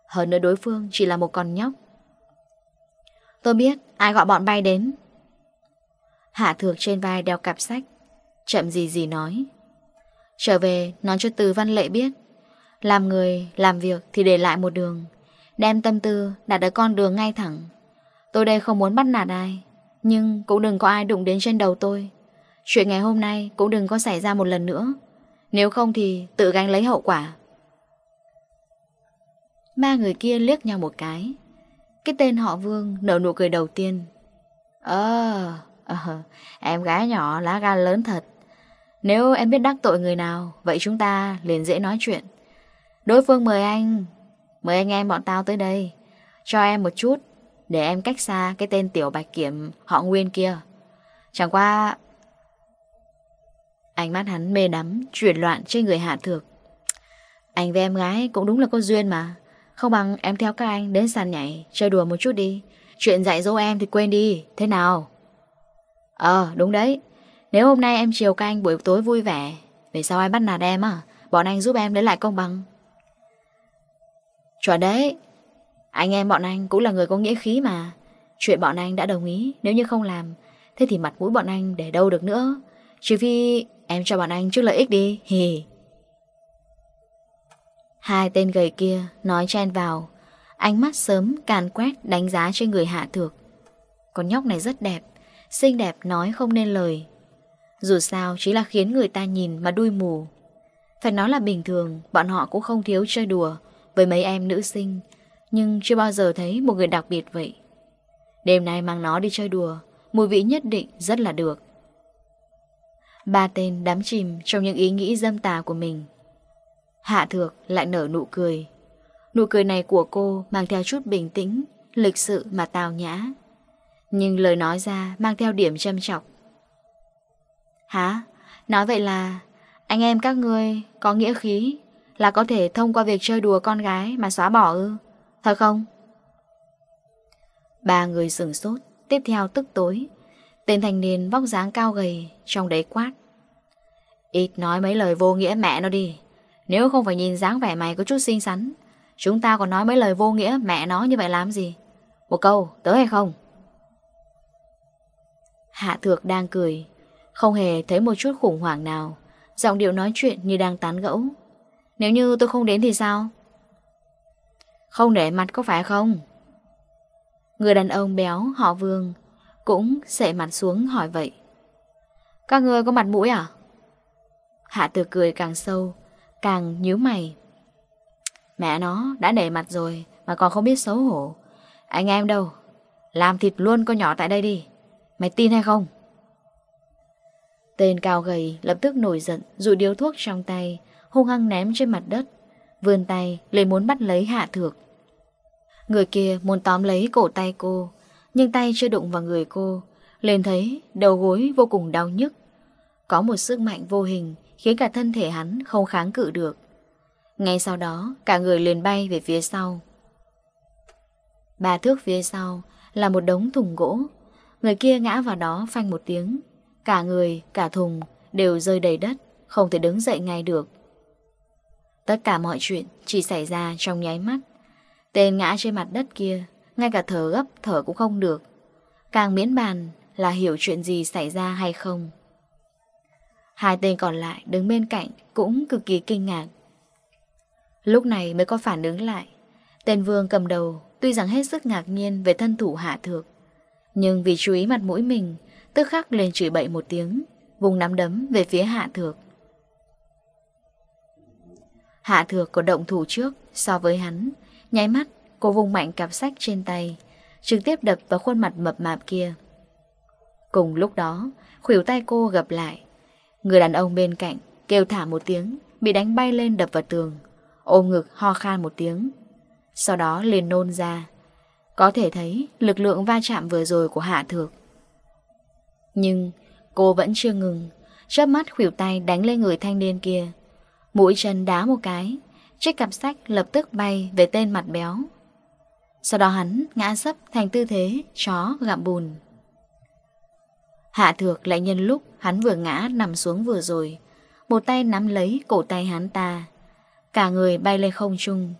Hơn nữa đối phương chỉ là một con nhóc, Tôi biết ai gọi bọn bay đến. Hạ thược trên vai đeo cặp sách Chậm gì gì nói. Trở về nói cho từ văn lệ biết. Làm người, làm việc thì để lại một đường. Đem tâm tư đặt ở con đường ngay thẳng. Tôi đây không muốn bắt nạt ai Nhưng cũng đừng có ai đụng đến trên đầu tôi. Chuyện ngày hôm nay cũng đừng có xảy ra một lần nữa. Nếu không thì tự gánh lấy hậu quả. Ba người kia liếc nhau một cái. Cái tên họ Vương nở nụ cười đầu tiên. Ờ, à, em gái nhỏ lá gan lớn thật. Nếu em biết đắc tội người nào, vậy chúng ta liền dễ nói chuyện. Đối phương mời anh, mời anh em bọn tao tới đây. Cho em một chút, để em cách xa cái tên tiểu bạch kiểm họ Nguyên kia. Chẳng qua... Ánh mắt hắn mê đắm, chuyển loạn trên người hạ thược. Anh với em gái cũng đúng là có duyên mà. Không bằng em theo các anh đến sàn nhảy, Chơi đùa một chút đi. Chuyện dạy dỗ em thì quên đi, Thế nào? Ờ đúng đấy. Nếu hôm nay em chiều các anh buổi tối vui vẻ Vì sao ai bắt nạt em à? Bọn anh giúp em lấy lại công bằng. Chuẩn đấy. Anh em bọn anh cũng là người có nghĩa khí mà. Chuyện bọn anh đã đồng ý, Nếu như không làm, Thế thì mặt mũi bọn anh để đâu được nữa? Chỉ vì em cho bọn anh chút lợi ích đi. Hì. Hai tên gầy kia nói chen vào. Ánh mắt sớm càn quét đánh giá trên người Hạ Thược. Con nhóc này rất đẹp, Xinh đẹp nói không nên lời. Dù sao chỉ là khiến người ta nhìn mà đuôi mù. Phải nói là bình thường, Bọn họ cũng không thiếu chơi đùa Với mấy em nữ sinh, Nhưng chưa bao giờ thấy một người đặc biệt vậy. Đêm nay mang nó đi chơi đùa, Mùi vị nhất định rất là được. Ba tên đám chìm trong những ý nghĩ dâm tà của mình. Hạ Thược lại nở nụ cười. Nụ cười này của cô mang theo chút bình tĩnh, lịch sự mà tào nhã. Nhưng lời nói ra mang theo điểm châm chọc. Hả? Nói vậy là anh em các ngươi có nghĩa khí là có thể thông qua việc chơi đùa con gái mà xóa bỏ ư? Thật không? Ba người sửng sốt, tiếp theo tức tối. Tên thành niên vóc dáng cao gầy, trong đấy quát. Ít nói mấy lời vô nghĩa mẹ nó đi. Nếu không phải nhìn dáng vẻ mày có chút xinh xắn, Chúng ta còn nói mấy lời vô nghĩa, Mẹ nó như vậy làm gì? Một câu, tới hay không? Hạ thược đang cười, Không hề thấy một chút khủng hoảng nào, Giọng điệu nói chuyện như đang tán gẫu. Nếu như tôi không đến thì sao? Không để mặt có phải không? Người đàn ông béo, họ vương, Cũng sệ mặt xuống hỏi vậy. Các người có mặt mũi à? Hạ tử cười càng sâu Càng nhớ mày. Mẹ nó, đã nể mặt rồi Mà còn không biết xấu hổ. Anh em đâu, Làm thịt luôn con nhỏ tại đây đi. Mày tin hay không? Tên cao gầy lập tức nổi giận, Rụi điếu thuốc trong tay, Hung hăng ném trên mặt đất, Vươn tay lấy muốn bắt lấy hạ thược. Người kia muốn tóm lấy cổ tay cô, Nhưng tay chưa đụng vào người cô Lên thấy đầu gối vô cùng đau nhức. Có một sức mạnh vô hình khiến cả thân thể hắn không kháng cự được. Ngay sau đó, cả người liền bay về phía sau. Ba thước phía sau là một đống thùng gỗ. Người kia ngã vào đó phanh một tiếng. Cả người, cả thùng đều rơi đầy đất, không thể đứng dậy ngay được. Tất cả mọi chuyện chỉ xảy ra trong nháy mắt. Tên ngã trên mặt đất kia, ngay cả thở gấp thở cũng không được. Càng miễn bàn là hiểu chuyện gì xảy ra hay không. Hai tên còn lại đứng bên cạnh cũng cực kỳ kinh ngạc. Lúc này mới có phản ứng lại. Tên Vương cầm đầu tuy rằng hết sức ngạc nhiên về thân thủ hạ thược. Nhưng vì chú ý mặt mũi mình, tức khắc lên chửi bậy một tiếng, vùng nắm đấm về phía hạ thược. Hạ thược có động thủ trước so với hắn, nháy mắt cô vùng mạnh cặp sách trên tay, trực tiếp đập vào khuôn mặt mập mạp kia. Cùng lúc đó, khuỷu tay cô gặp lại, Người đàn ông bên cạnh kêu thả một tiếng, bị đánh bay lên đập vào tường, ôm ngực ho khan một tiếng. Sau đó liền nôn ra. Có thể thấy lực lượng va chạm vừa rồi của Hạ Thược. Nhưng cô vẫn chưa ngừng, chớp mắt khuỷu tay đánh lên người thanh niên kia. Mũi chân đá một cái, chiếc cặp sách lập tức bay về tên mặt béo. Sau đó hắn ngã sấp thành tư thế chó gặm bùn. Hạ thược lại nhân lúc hắn vừa ngã nằm xuống vừa rồi, Một tay nắm lấy cổ tay hắn ta, Cả người bay lên không trung.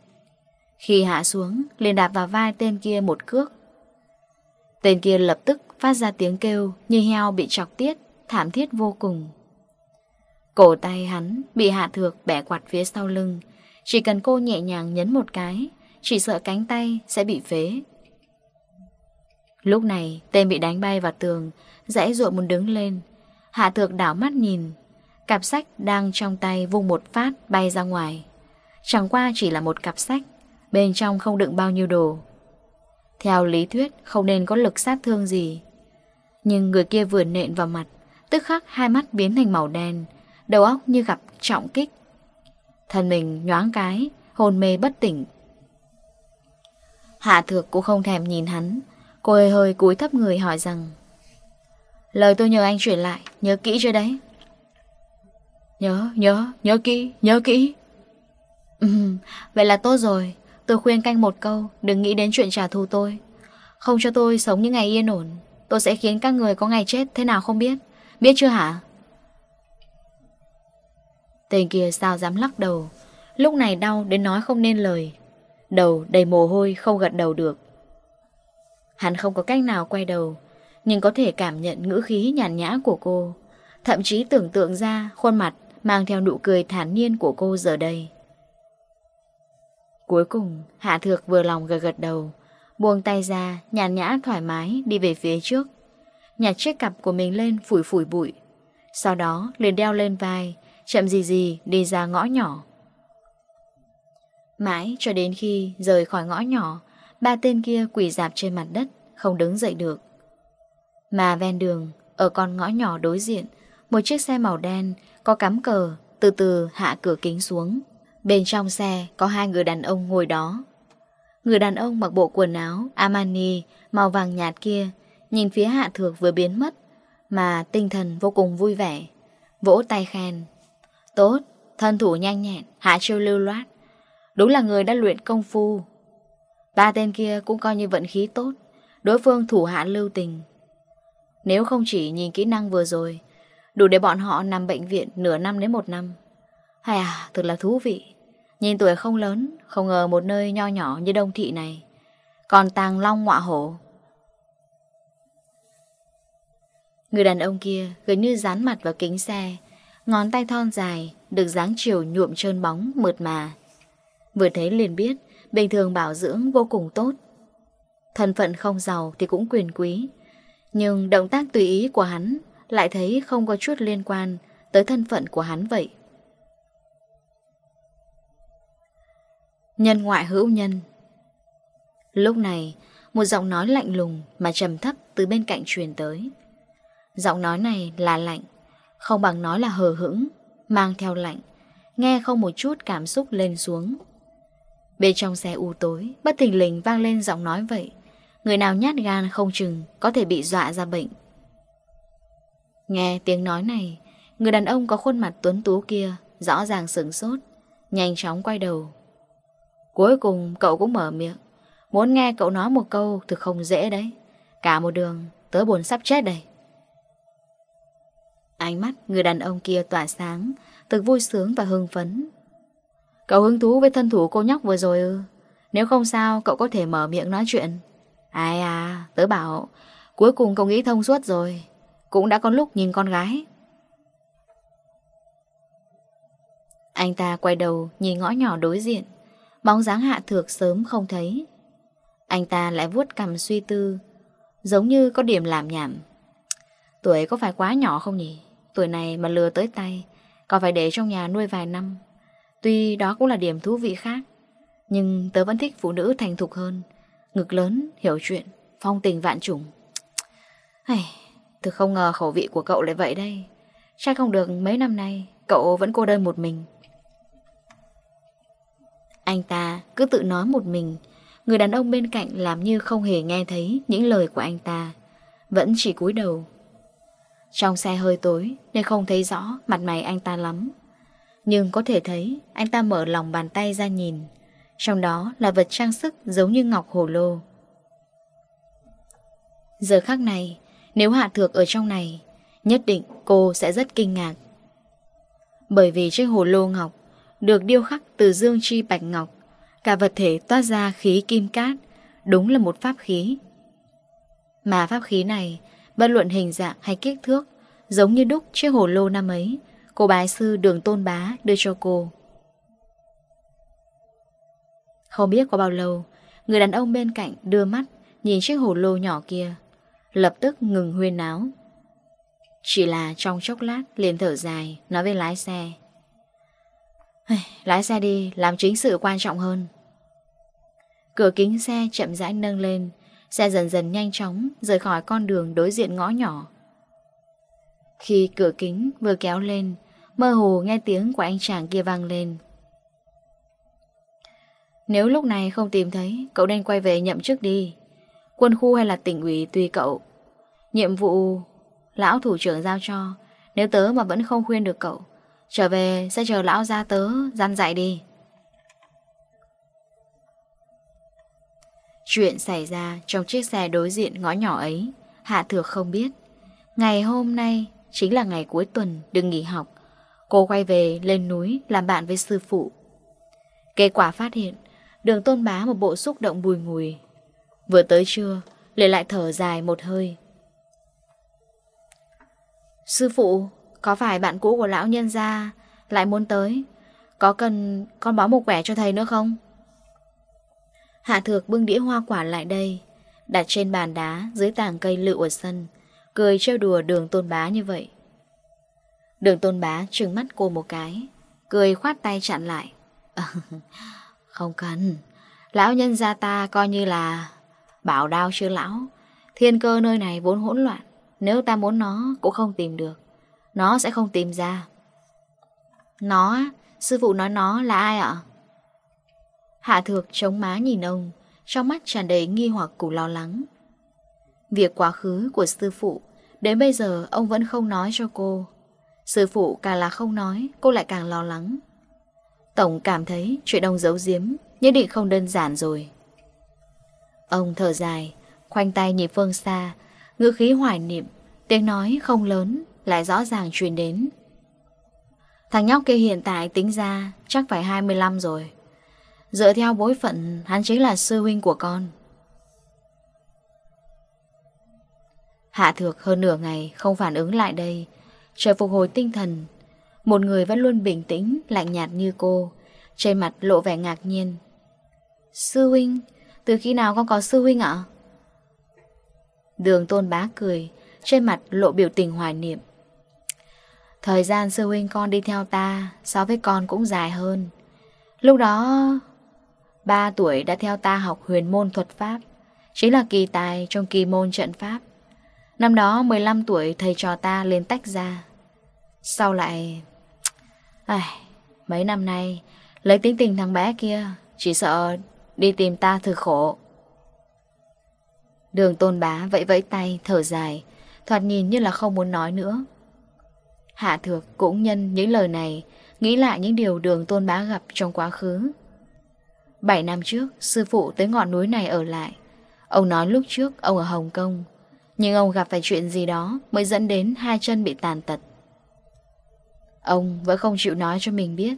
Khi hạ xuống, liền đạp vào vai tên kia một cước. Tên kia lập tức phát ra tiếng kêu Như heo bị chọc tiết, Thảm thiết vô cùng. Cổ tay hắn bị hạ thược bẻ quạt phía sau lưng, Chỉ cần cô nhẹ nhàng nhấn một cái, Chỉ sợ cánh tay sẽ bị phế. Lúc này, tên bị đánh bay vào tường, Dãy ruộng muốn đứng lên. Hạ thược đảo mắt nhìn, Cặp sách đang trong tay vung một phát bay ra ngoài. Chẳng qua chỉ là một cặp sách, Bên trong không đựng bao nhiêu đồ. Theo lý thuyết, không nên có lực sát thương gì. Nhưng người kia vừa nện vào mặt, Tức khắc hai mắt biến thành màu đen, Đầu óc như gặp trọng kích. Thân mình nhoáng cái Hồn mê bất tỉnh. Hạ thược cũng không thèm nhìn hắn Cô hơi hơi cúi thấp người hỏi rằng Lời tôi nhờ anh chuyển lại Nhớ kỹ chưa đấy? Nhớ, nhớ, nhớ kỹ, nhớ kỹ. Ừ, vậy là tốt rồi. Tôi khuyên canh một câu Đừng nghĩ đến chuyện trả thù tôi. Không cho tôi sống những ngày yên ổn Tôi sẽ khiến các người có ngày chết thế nào không biết. Biết chưa hả? Tên kia sao dám lắc đầu Lúc này đau đến nói không nên lời. Đầu đầy mồ hôi không gật đầu được. Hắn không có cách nào quay đầu, Nhưng có thể cảm nhận ngữ khí nhàn nhã của cô. Thậm chí tưởng tượng ra khuôn mặt Mang theo nụ cười thản nhiên của cô giờ đây. Cuối cùng, Hạ Thược vừa lòng gật gật đầu, Buông tay ra, Nhàn nhã thoải mái đi về phía trước. Nhặt chiếc cặp của mình lên phủi phủi bụi. Sau đó, liền đeo lên vai, Chậm gì gì đi ra ngõ nhỏ. Mãi cho đến khi rời khỏi ngõ nhỏ Ba tên kia quỳ dạp trên mặt đất Không đứng dậy được. Mà ven đường Ở con ngõ nhỏ đối diện Một chiếc xe màu đen Có cắm cờ Từ từ hạ cửa kính xuống. Bên trong xe có hai người đàn ông ngồi đó. Người đàn ông mặc bộ quần áo amani màu vàng nhạt kia Nhìn phía hạ thược vừa biến mất Mà tinh thần vô cùng vui vẻ Vỗ tay khen. Tốt, thân thủ nhanh nhẹn, hạ chiêu lưu loát. Đúng là người đã luyện công phu Ba tên kia cũng coi như vận khí tốt Đối phương thủ hạ lưu tình. Nếu không chỉ nhìn kỹ năng vừa rồi Đủ để bọn họ nằm bệnh viện nửa năm đến một năm. Hay à, thật là thú vị. Nhìn tuổi không lớn Không ngờ một nơi nho nhỏ như đông thị này Còn tàng long ngọa hổ. Người đàn ông kia gần như dán mặt vào kính xe Ngón tay thon dài Được dáng chiều nhuộm trơn bóng mượt mà. Vừa thấy liền biết Bình thường bảo dưỡng vô cùng tốt. Thân phận không giàu thì cũng quyền quý. Nhưng động tác tùy ý của hắn Lại thấy không có chút liên quan Tới thân phận của hắn vậy. Nhân ngoại hữu nhân. Lúc này, Một giọng nói lạnh lùng Mà trầm thấp từ bên cạnh truyền tới. Giọng nói này là lạnh, Không bằng nói là hờ hững, Mang theo lạnh, Nghe không một chút cảm xúc lên xuống. Bên trong xe u tối, Bất thình lình vang lên giọng nói vậy. Người nào nhát gan không chừng Có thể bị dọa ra bệnh. Nghe tiếng nói này, Người đàn ông có khuôn mặt tuấn tú kia Rõ ràng sửng sốt, Nhanh chóng quay đầu. Cuối cùng cậu cũng mở miệng, Muốn nghe cậu nói một câu thực không dễ đấy. Cả một đường, tớ buồn sắp chết đây. Ánh mắt người đàn ông kia tỏa sáng, Thực vui sướng và hưng phấn. Cậu hứng thú với thân thủ cô nhóc vừa rồi ư? Nếu không sao, cậu có thể mở miệng nói chuyện. Ai à, tớ bảo, cuối cùng cậu nghĩ thông suốt rồi. Cũng đã có lúc nhìn con gái. Anh ta quay đầu nhìn ngõ nhỏ đối diện. Bóng dáng hạ thược sớm không thấy. Anh ta lại vuốt cầm suy tư, giống như có điểm làm nhảm. Tuổi có phải quá nhỏ không nhỉ? Tuổi này mà lừa tới tay, còn phải để trong nhà nuôi vài năm, Tuy đó cũng là điểm thú vị khác Nhưng tớ vẫn thích phụ nữ thành thục hơn Ngực lớn, hiểu chuyện Phong tình vạn trùng hey, Tớ không ngờ khẩu vị của cậu lại vậy đây. Chắc không được mấy năm nay Cậu vẫn cô đơn một mình. Anh ta cứ tự nói một mình Người đàn ông bên cạnh làm như không hề nghe thấy Những lời của anh ta Vẫn chỉ cúi đầu. Trong xe hơi tối Nên không thấy rõ mặt mày anh ta lắm. Nhưng có thể thấy, Anh ta mở lòng bàn tay ra nhìn. Trong đó là vật trang sức giống như ngọc hồ lô. Giờ khắc này, Nếu Hạ Thược ở trong này, Nhất định cô sẽ rất kinh ngạc. Bởi vì chiếc hồ lô ngọc Được điêu khắc từ dương chi bạch ngọc, Cả vật thể toát ra khí kim cát, Đúng là một pháp khí. Mà pháp khí này, Bất luận hình dạng hay kích thước, Giống như đúc chiếc hồ lô năm ấy Cô bái sư đường tôn bá đưa cho cô. Không biết có bao lâu, Người đàn ông bên cạnh đưa mắt Nhìn chiếc hồ lô nhỏ kia, Lập tức ngừng huyên náo. Chỉ là trong chốc lát liền thở dài, Nói với lái xe. Lái xe đi, Làm chính sự quan trọng hơn. Cửa kính xe chậm rãi nâng lên, Xe dần dần nhanh chóng Rời khỏi con đường đối diện ngõ nhỏ. Khi cửa kính vừa kéo lên Mơ hồ nghe tiếng của anh chàng kia vang lên. Nếu lúc này không tìm thấy, Cậu nên quay về nhậm chức đi. Quân khu hay là tỉnh ủy tùy cậu. Nhiệm vụ Lão thủ trưởng giao cho. Nếu tớ mà vẫn không khuyên được cậu, Trở về sẽ chờ lão ra tớ Gian dạy đi. Chuyện xảy ra trong chiếc xe đối diện ngõ nhỏ ấy, Hạ thược không biết. Ngày hôm nay chính là ngày cuối tuần đừng nghỉ học. Cô quay về lên núi làm bạn với sư phụ. Kết quả phát hiện, đường tôn bá một bộ xúc động bùi ngùi. Vừa tới trưa, Lệ lại thở dài một hơi. Sư phụ, có phải bạn cũ của lão nhân gia lại muốn tới? Có cần con bó một quẻ cho thầy nữa không? Hạ thược bưng đĩa hoa quả lại đây, đặt trên bàn đá dưới tàng cây lựu ở sân, cười trêu đùa đường tôn bá như vậy. Đường tôn bá trừng mắt cô một cái, Cười khoát tay chặn lại. Không cần. Lão nhân gia ta coi như là Bảo đao chưa lão. Thiên cơ nơi này vốn hỗn loạn, Nếu ta muốn nó cũng không tìm được. Nó sẽ không tìm ra. Nó, Sư phụ nói nó là ai ạ? Hạ thược chống má nhìn ông, Trong mắt tràn đầy nghi hoặc củ lo lắng. Việc quá khứ của sư phụ, Đến bây giờ ông vẫn không nói cho cô. Sư phụ càng là không nói, Cô lại càng lo lắng. Tổng cảm thấy chuyện ông giấu giếm, Nhất định không đơn giản rồi. Ông thở dài, Khoanh tay nhìn phương xa, Ngữ khí hoài niệm, Tiếng nói không lớn, Lại rõ ràng truyền đến. Thằng nhóc kia hiện tại tính ra Chắc phải 25 rồi. Dựa theo bối phận, Hắn chính là sư huynh của con. Hạ thược hơn nửa ngày Không phản ứng lại đây Chờ phục hồi tinh thần. Một người vẫn luôn bình tĩnh, Lạnh nhạt như cô. Trên mặt lộ vẻ ngạc nhiên. Sư huynh, Từ khi nào con có sư huynh ạ? Đường tôn bá cười, Trên mặt lộ biểu tình hoài niệm. Thời gian sư huynh con đi theo ta, So với con cũng dài hơn. Lúc đó, ba tuổi đã theo ta học huyền môn thuật pháp, Chính là kỳ tài trong kỳ môn trận pháp. Năm đó 15 tuổi thầy trò ta lên tách ra. Sau lại Ai, Mấy năm nay Lấy tính tình thằng bé kia Chỉ sợ đi tìm ta thử khổ. Đường tôn bá vẫy vẫy tay thở dài Thoạt nhìn như là không muốn nói nữa. Hạ thược cũng nhân những lời này Nghĩ lại những điều đường tôn bá gặp trong quá khứ. Bảy năm trước Sư phụ tới ngọn núi này ở lại. Ông nói lúc trước ông ở Hồng Kông nhưng ông gặp phải chuyện gì đó mới dẫn đến hai chân bị tàn tật. Ông vẫn không chịu nói cho mình biết.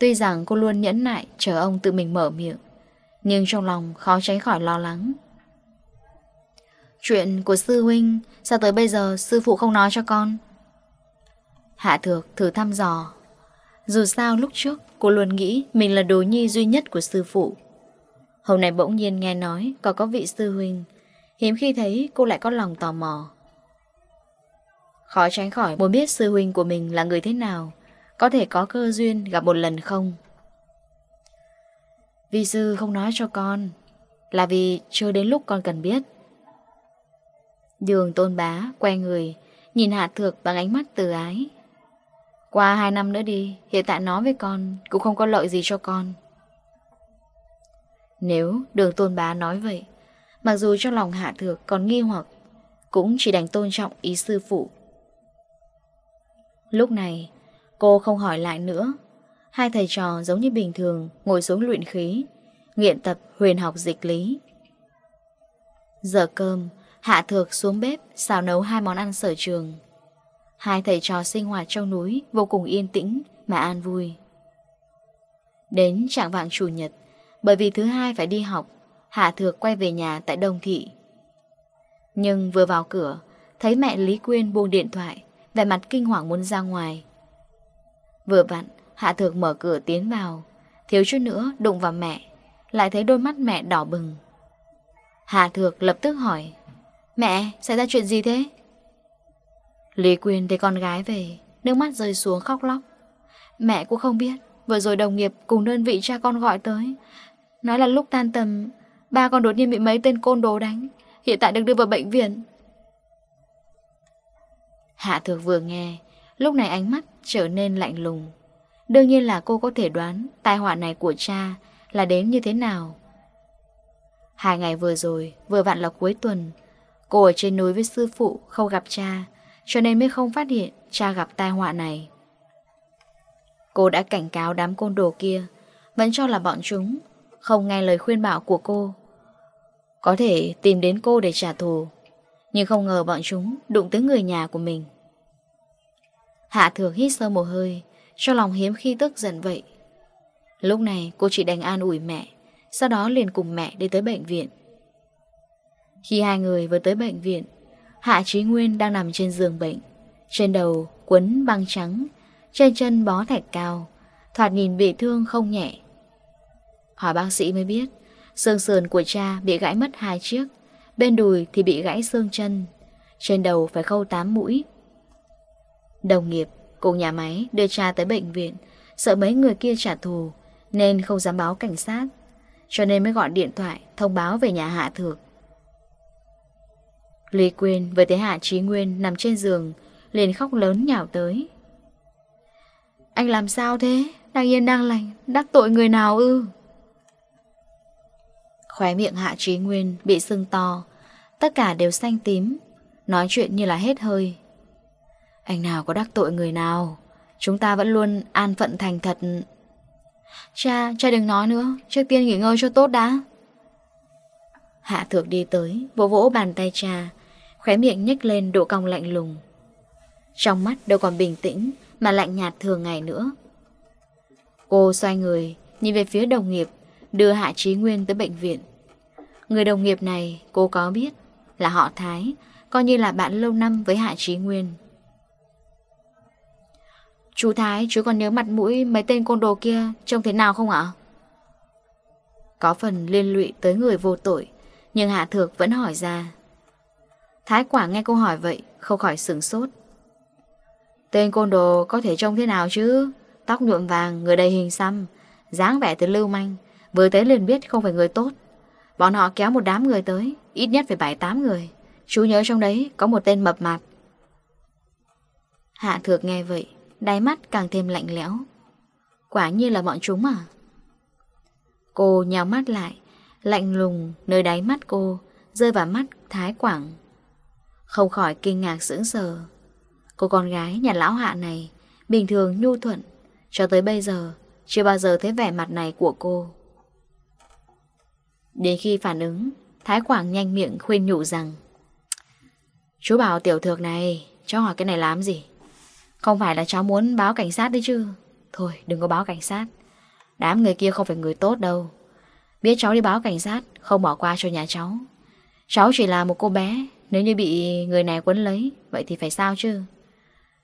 Tuy rằng cô luôn nhẫn nại chờ ông tự mình mở miệng. Nhưng trong lòng khó tránh khỏi lo lắng. Chuyện của sư huynh, sao tới bây giờ sư phụ không nói cho con? Hạ thược thử thăm dò. Dù sao lúc trước cô luôn nghĩ mình là đồ nhi duy nhất của sư phụ. Hôm nay bỗng nhiên nghe nói có có vị sư huynh Hiếm khi thấy cô lại có lòng tò mò. Khó tránh khỏi muốn biết sư huynh của mình là người thế nào, Có thể có cơ duyên gặp một lần không? Vì sư không nói cho con, Là vì chưa đến lúc con cần biết. Đường tôn bá quay người, Nhìn Hạ Thược bằng ánh mắt từ ái. Qua hai năm nữa đi, Hiện tại nói với con Cũng không có lợi gì cho con. Nếu đường tôn bá nói vậy Mặc dù trong lòng Hạ Thược còn nghi hoặc, Cũng chỉ đành tôn trọng ý sư phụ. Lúc này, Cô không hỏi lại nữa. Hai thầy trò giống như bình thường Ngồi xuống luyện khí, Nghiện tập huyền học dịch lý. Giờ cơm, Hạ Thược xuống bếp xào nấu hai món ăn sở trường. Hai thầy trò sinh hoạt trong núi Vô cùng yên tĩnh mà an vui. Đến trạng vạng chủ nhật, Bởi vì thứ hai phải đi học Hạ Thược quay về nhà tại Đông Thị. Nhưng vừa vào cửa, thấy mẹ Lý Quyên buông điện thoại, vẻ mặt kinh hoàng muốn ra ngoài. Vừa vặn, Hạ Thược mở cửa tiến vào, thiếu chút nữa đụng vào mẹ, lại thấy đôi mắt mẹ đỏ bừng. Hạ Thược lập tức hỏi, mẹ, xảy ra chuyện gì thế? Lý Quyên thấy con gái về, nước mắt rơi xuống khóc lóc. Mẹ cũng không biết, vừa rồi đồng nghiệp cùng đơn vị cha con gọi tới, nói là lúc tan tầm Ba con đột nhiên bị mấy tên côn đồ đánh. Hiện tại được đưa vào bệnh viện. Hạ thược vừa nghe Lúc này ánh mắt trở nên lạnh lùng. Đương nhiên là cô có thể đoán Tai họa này của cha là đến như thế nào. Hai ngày vừa rồi Vừa vặn là cuối tuần Cô ở trên núi với sư phụ không gặp cha Cho nên mới không phát hiện Cha gặp tai họa này. Cô đã cảnh cáo đám côn đồ kia Vẫn cho là bọn chúng Không nghe lời khuyên bảo của cô. Có thể tìm đến cô để trả thù. Nhưng không ngờ bọn chúng đụng tới người nhà của mình. Hạ thường hít sâu một hơi Cho lòng hiếm khi tức giận vậy. Lúc này, cô chỉ đành an ủi mẹ, Sau đó liền cùng mẹ đi tới bệnh viện. Khi hai người vừa tới bệnh viện, Hạ Trí Nguyên đang nằm trên giường bệnh, Trên đầu quấn băng trắng, Trên chân bó thạch cao, Thoạt nhìn bị thương không nhẹ. Hỏi bác sĩ mới biết Xương sườn của cha bị gãy mất hai chiếc, Bên đùi thì bị gãy xương chân, Trên đầu phải khâu tám mũi Đồng nghiệp cùng nhà máy đưa cha tới bệnh viện, Sợ mấy người kia trả thù Nên không dám báo cảnh sát, Cho nên mới gọi điện thoại Thông báo về nhà Hạ Thược Lý Quyên với Thế Hạ Trí Nguyên nằm trên giường, Liền khóc lớn nhào tới Anh làm sao thế? Đang yên đang lành, Đắc tội người nào ư? Khóe miệng Hạ Trí Nguyên bị sưng to. Tất cả đều xanh tím Nói chuyện như là hết hơi. Anh nào có đắc tội người nào Chúng ta vẫn luôn an phận thành thật. Cha, cha đừng nói nữa Trước tiên nghỉ ngơi cho tốt đã. Hạ thược đi tới Vỗ vỗ bàn tay cha Khóe miệng nhếch lên độ cong lạnh lùng. Trong mắt đâu còn bình tĩnh Mà lạnh nhạt thường ngày nữa. Cô xoay người Nhìn về phía đồng nghiệp Đưa Hạ Trí Nguyên tới bệnh viện. Người đồng nghiệp này cô có biết là họ Thái, coi như là bạn lâu năm với Hạ Trí Nguyên. Chú Thái, chú còn nhớ mặt mũi mấy tên côn đồ kia trông thế nào không ạ? Có phần liên lụy tới người vô tội, nhưng Hạ Thược vẫn hỏi ra. Thái quả nghe câu hỏi vậy, không khỏi sửng sốt. Tên côn đồ có thể trông thế nào chứ? Tóc nhuộm vàng, người đầy hình xăm, dáng vẻ từ lưu manh, vừa tới liền biết không phải người tốt. Bọn họ kéo một đám người tới, Ít nhất phải 7-8 người. Chú nhớ trong đấy có một tên mập mạp. Hạ thược nghe vậy, Đáy mắt càng thêm lạnh lẽo. Quả như là bọn chúng à? Cô nhào mắt lại, Lạnh lùng nơi đáy mắt cô, Rơi vào mắt Thái Quảng. Không khỏi kinh ngạc sững sờ. Cô con gái nhà lão hạ này, Bình thường nhu thuận, Cho tới bây giờ, Chưa bao giờ thấy vẻ mặt này của cô. Đến khi phản ứng, Thái Quảng nhanh miệng khuyên nhủ rằng, Chú bảo tiểu thược này, Cháu hỏi cái này làm gì? Không phải là cháu muốn báo cảnh sát đấy chứ. Thôi, đừng có báo cảnh sát. Đám người kia không phải người tốt đâu. Biết cháu đi báo cảnh sát, Không bỏ qua cho nhà cháu. Cháu chỉ là một cô bé, Nếu như bị người này quấn lấy, Vậy thì phải sao chứ?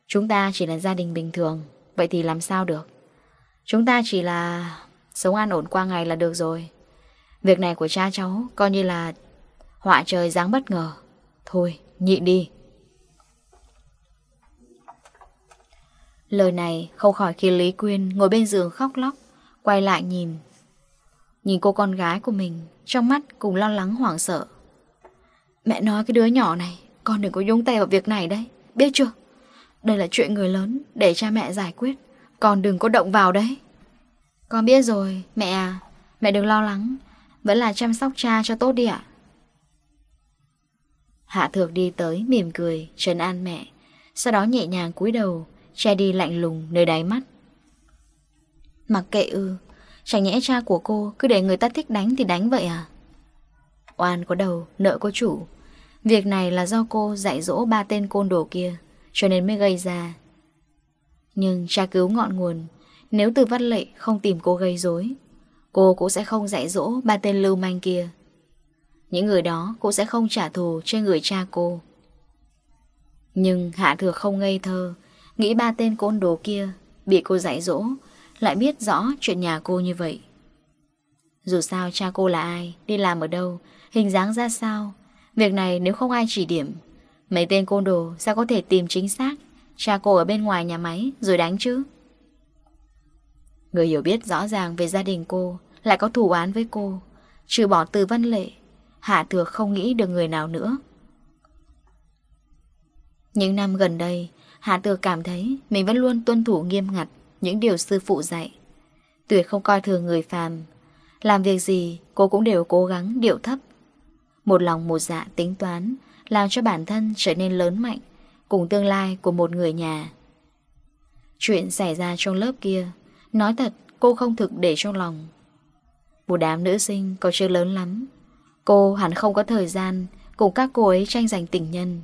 Chúng ta chỉ là gia đình bình thường, Vậy thì làm sao được? Chúng ta chỉ là sống an ổn qua ngày là được rồi. Việc này của cha cháu coi như là họa trời giáng bất ngờ. Thôi, nhịn đi. Lời này không khỏi khiến Lý Quyên ngồi bên giường khóc lóc, quay lại nhìn. Nhìn cô con gái của mình, trong mắt cùng lo lắng hoảng sợ. Mẹ nói cái đứa nhỏ này, con đừng có nhúng tay vào việc này đấy, biết chưa? Đây là chuyện người lớn, để cha mẹ giải quyết, con đừng có động vào đấy. Con biết rồi, mẹ à, mẹ đừng lo lắng, vẫn là chăm sóc cha cho tốt đi ạ? Hạ thược đi tới, mỉm cười, Trấn an mẹ. Sau đó nhẹ nhàng cúi đầu, Che đi lạnh lùng nơi đáy mắt. Mặc kệ ư, Chẳng nhẽ cha của cô cứ để người ta thích đánh thì đánh vậy à? Oan có đầu, Nợ có chủ. Việc này là do cô dạy dỗ ba tên côn đồ kia, Cho nên mới gây ra. Nhưng cha cứu ngọn nguồn, Nếu từ văn lệ không tìm cô gây rối Cô cũng sẽ không dạy dỗ ba tên lưu manh kia. Những người đó cũng sẽ không trả thù trên người cha cô. Nhưng Hạ Thừa không ngây thơ, Nghĩ ba tên côn đồ kia Bị cô dạy dỗ, Lại biết rõ chuyện nhà cô như vậy. Dù sao cha cô là ai, Đi làm ở đâu, Hình dáng ra sao, Việc này nếu không ai chỉ điểm, Mấy tên côn đồ sao có thể tìm chính xác Cha cô ở bên ngoài nhà máy rồi đánh chứ? Người hiểu biết rõ ràng về gia đình cô lại có thù án với cô. Trừ bỏ từ văn lệ, Hạ thừa không nghĩ được người nào nữa. Những năm gần đây, Hạ thừa cảm thấy Mình vẫn luôn tuân thủ nghiêm ngặt Những điều sư phụ dạy. Tuyệt không coi thường người phàm, Làm việc gì cô cũng đều cố gắng điệu thấp. Một lòng một dạ tính toán Làm cho bản thân trở nên lớn mạnh Cùng tương lai của một người nhà. Chuyện xảy ra trong lớp kia, Nói thật cô không thực để trong lòng. Một đám nữ sinh có chưa lớn lắm. Cô hẳn không có thời gian Cùng các cô ấy tranh giành tình nhân.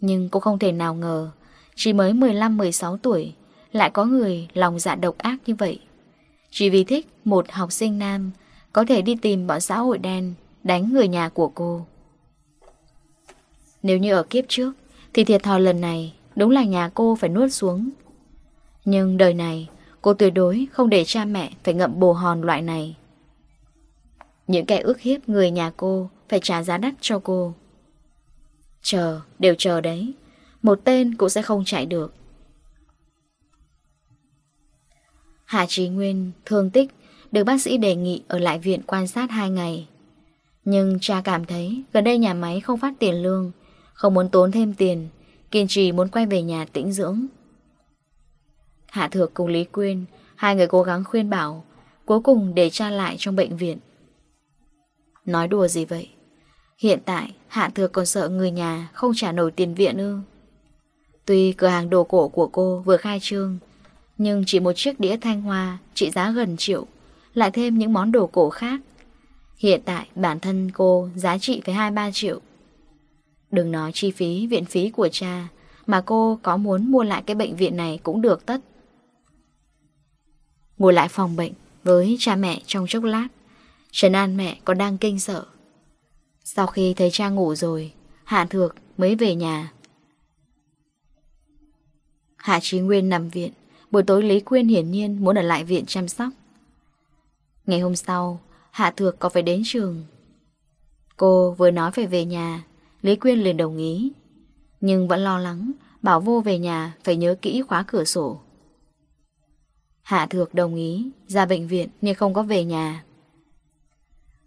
Nhưng cô không thể nào ngờ, Chỉ mới 15-16 tuổi Lại có người lòng dạ độc ác như vậy. Chỉ vì thích một học sinh nam Có thể đi tìm bọn xã hội đen Đánh người nhà của cô. Nếu như ở kiếp trước, Thì thiệt thòi lần này Đúng là nhà cô phải nuốt xuống. Nhưng đời này Cô tuyệt đối không để cha mẹ phải ngậm bồ hòn loại này. Những kẻ ước hiếp người nhà cô phải trả giá đắt cho cô. Chờ, đều chờ đấy. Một tên cũng sẽ không chạy được. Hà Trí Nguyên thương tích được bác sĩ đề nghị ở lại viện quan sát 2 ngày. Nhưng cha cảm thấy gần đây nhà máy không phát tiền lương, không muốn tốn thêm tiền, kiên trì muốn quay về nhà tĩnh dưỡng. Hạ Thược cùng Lý Quyên, Hai người cố gắng khuyên bảo, Cuối cùng để cha lại trong bệnh viện. Nói đùa gì vậy? Hiện tại, Hạ Thược còn sợ người nhà Không trả nổi tiền viện ư? Tuy cửa hàng đồ cổ của cô vừa khai trương, Nhưng chỉ một chiếc đĩa thanh hoa Trị giá gần triệu, Lại thêm những món đồ cổ khác. Hiện tại, bản thân cô giá trị phải 2-3 triệu. Đừng nói chi phí viện phí của cha, Mà cô có muốn mua lại cái bệnh viện này cũng được tất. Ngồi lại phòng bệnh với cha mẹ trong chốc lát. Trần An mẹ còn đang kinh sợ. Sau khi thấy cha ngủ rồi, Hạ Thược mới về nhà. Hạ Trí Nguyên nằm viện. Buổi tối Lý Quyên hiển nhiên muốn ở lại viện chăm sóc. Ngày hôm sau, Hạ Thược có phải đến trường? Cô vừa nói phải về nhà, Lý Quyên liền đồng ý. Nhưng vẫn lo lắng, Bảo vô về nhà phải nhớ kỹ khóa cửa sổ. Hạ Thược đồng ý ra bệnh viện nhưng không có về nhà.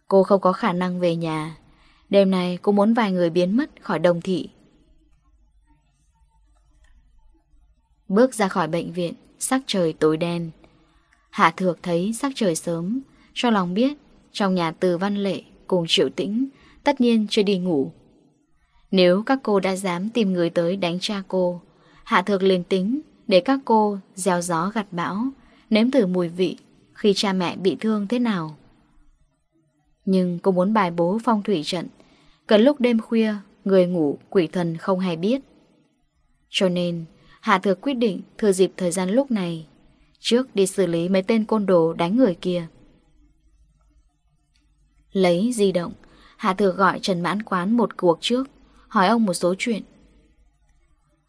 Cô không có khả năng về nhà. Đêm nay cô muốn vài người biến mất khỏi đồng thị. Bước ra khỏi bệnh viện, sắc trời tối đen. Hạ Thược thấy sắc trời sớm, cho lòng biết trong nhà từ văn lệ cùng triệu tĩnh tất nhiên chưa đi ngủ. Nếu các cô đã dám tìm người tới đánh cha cô, Hạ Thược liền tính để các cô gieo gió gặt bão nếm thử mùi vị khi cha mẹ bị thương thế nào. Nhưng cô muốn bài bố phong thủy trận, cần lúc đêm khuya, người ngủ quỷ thần không hay biết. Cho nên, Hạ Thược quyết định thừa dịp thời gian lúc này, trước đi xử lý mấy tên côn đồ đánh người kia. Lấy di động, Hạ Thược gọi Trần Mãn Quán một cuộc trước, hỏi ông một số chuyện.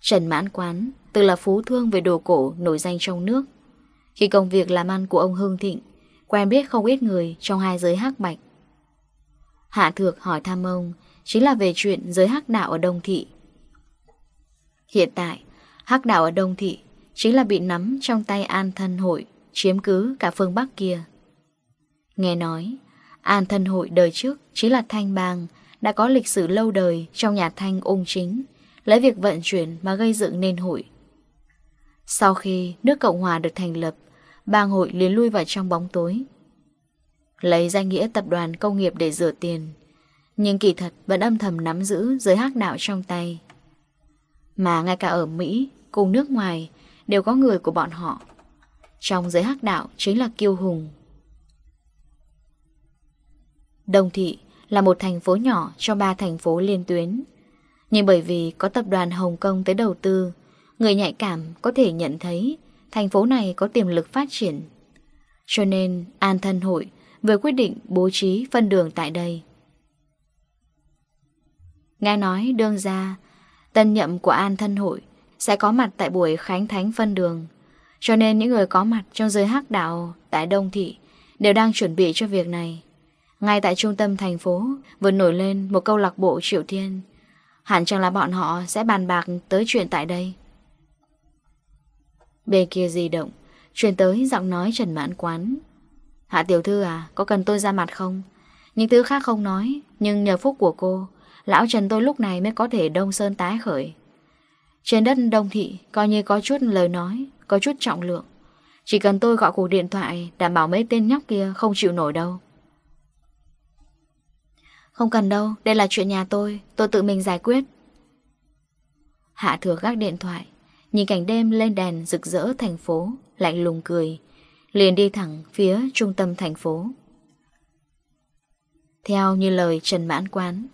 Trần Mãn Quán, từng là phú thương về đồ cổ nổi danh trong nước, khi công việc làm ăn của ông Hưng Thịnh, Quen biết không ít người trong hai giới hắc bạch Hạ Thược hỏi thăm ông, Chính là về chuyện giới hắc đạo ở Đông Thị. Hiện tại, Hắc đạo ở Đông Thị Chính là bị nắm trong tay An Thân Hội, Chiếm cứ cả phương Bắc kia. Nghe nói, An Thân Hội đời trước Chính là Thanh Bang, Đã có lịch sử lâu đời trong nhà Thanh ung chính, Lấy việc vận chuyển mà gây dựng nên hội. Sau khi nước Cộng Hòa được thành lập bang hội liền lui vào trong bóng tối. Lấy danh nghĩa tập đoàn công nghiệp để rửa tiền, nhưng kỳ thật vẫn âm thầm nắm giữ giới hắc đạo trong tay. Mà ngay cả ở Mỹ, cùng nước ngoài, đều có người của bọn họ. Trong giới hắc đạo chính là kiêu hùng. Đồng Thị là một thành phố nhỏ cho ba thành phố liên tuyến. Nhưng bởi vì có tập đoàn Hồng Kông tới đầu tư, người nhạy cảm có thể nhận thấy thành phố này có tiềm lực phát triển. Cho nên An Thân Hội vừa quyết định bố trí phân đường tại đây. Nghe nói đương ra, tân nhậm của An Thân Hội sẽ có mặt tại buổi khánh thánh phân đường. Cho nên những người có mặt trong giới hắc đạo tại Đông Thị đều đang chuẩn bị cho việc này. Ngay tại trung tâm thành phố vừa nổi lên một câu lạc bộ Triệu Thiên. Hẳn chẳng là bọn họ sẽ bàn bạc tới chuyện tại đây. Bên kia di động, truyền tới giọng nói Trần Mãn Quán. Hạ tiểu thư à Có cần tôi ra mặt không? Những thứ khác không nói, Nhưng nhờ phúc của cô, Lão Trần tôi lúc này mới có thể đông sơn tái khởi. Trên đất đông thị Coi như có chút lời nói, Có chút trọng lượng. Chỉ cần tôi gọi cuộc điện thoại, Đảm bảo mấy tên nhóc kia không chịu nổi đâu. Không cần đâu, Đây là chuyện nhà tôi Tôi tự mình giải quyết. Hạ thừa gác điện thoại. Nhìn cảnh đêm lên đèn rực rỡ thành phố, Lạnh lùng cười, Liền đi thẳng phía trung tâm thành phố. Theo như lời Trần Mãn Quán,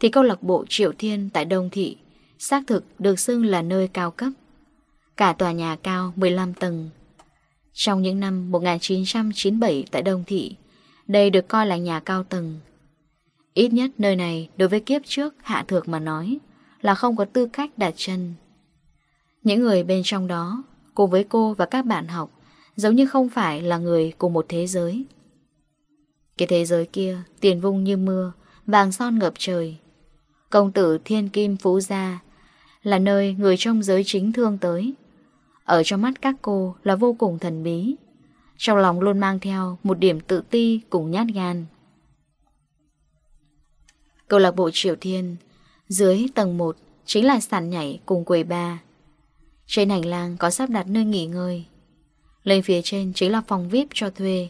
Thì câu lạc bộ Triệu Thiên tại Đông Thị Xác thực được xưng là nơi cao cấp. Cả tòa nhà cao 15 tầng. Trong những năm 1997 tại Đông Thị, Đây được coi là nhà cao tầng. Ít nhất nơi này đối với kiếp trước hạ thược mà nói Là không có tư cách đặt chân. Những người bên trong đó, cùng với cô và các bạn học, giống như không phải là người cùng một thế giới. Cái thế giới kia, tiền vung như mưa, vàng son ngập trời. Công tử Thiên Kim Phú Gia là nơi người trong giới chính thương tới. Ở trong mắt các cô là vô cùng thần bí. Trong lòng luôn mang theo một điểm tự ti cùng nhát gan. Câu lạc bộ Triều Thiên, dưới tầng 1 chính là sàn nhảy cùng quầy ba. Trên hành lang có sắp đặt nơi nghỉ ngơi. Lên phía trên chính là phòng VIP cho thuê.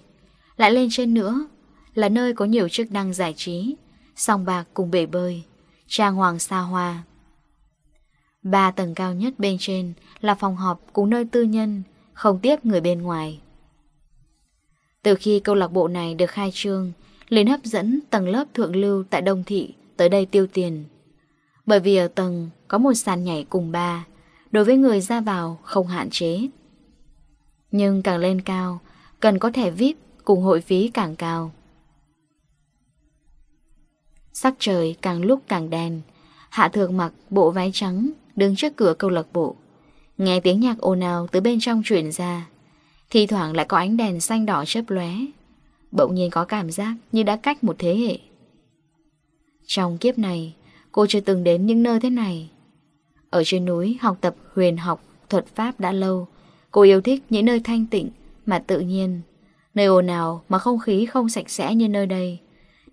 Lại lên trên nữa Là nơi có nhiều chức năng giải trí Sòng bạc cùng bể bơi Trang hoàng xa hoa. Ba tầng cao nhất bên trên Là phòng họp cùng nơi tư nhân Không tiếp người bên ngoài. Từ khi câu lạc bộ này được khai trương lên hấp dẫn tầng lớp thượng lưu tại Đông Thị tới đây tiêu tiền. Bởi vì ở tầng có một sàn nhảy cùng ba, đối với người ra vào không hạn chế. Nhưng càng lên cao, cần có thẻ VIP cùng hội phí càng cao. Sắc trời càng lúc càng đen, Hạ Thượng mặc bộ váy trắng đứng trước cửa câu lạc bộ. Nghe tiếng nhạc ồn ào từ bên trong truyền ra, thi thoảng lại có ánh đèn xanh đỏ chớp lóe. Bỗng nhiên có cảm giác như đã cách một thế hệ. Trong kiếp này, cô chưa từng đến những nơi thế này. Ở trên núi học tập huyền học, thuật pháp đã lâu. Cô yêu thích những nơi thanh tịnh Mà tự nhiên Nơi ồn ào mà không khí không sạch sẽ như nơi đây.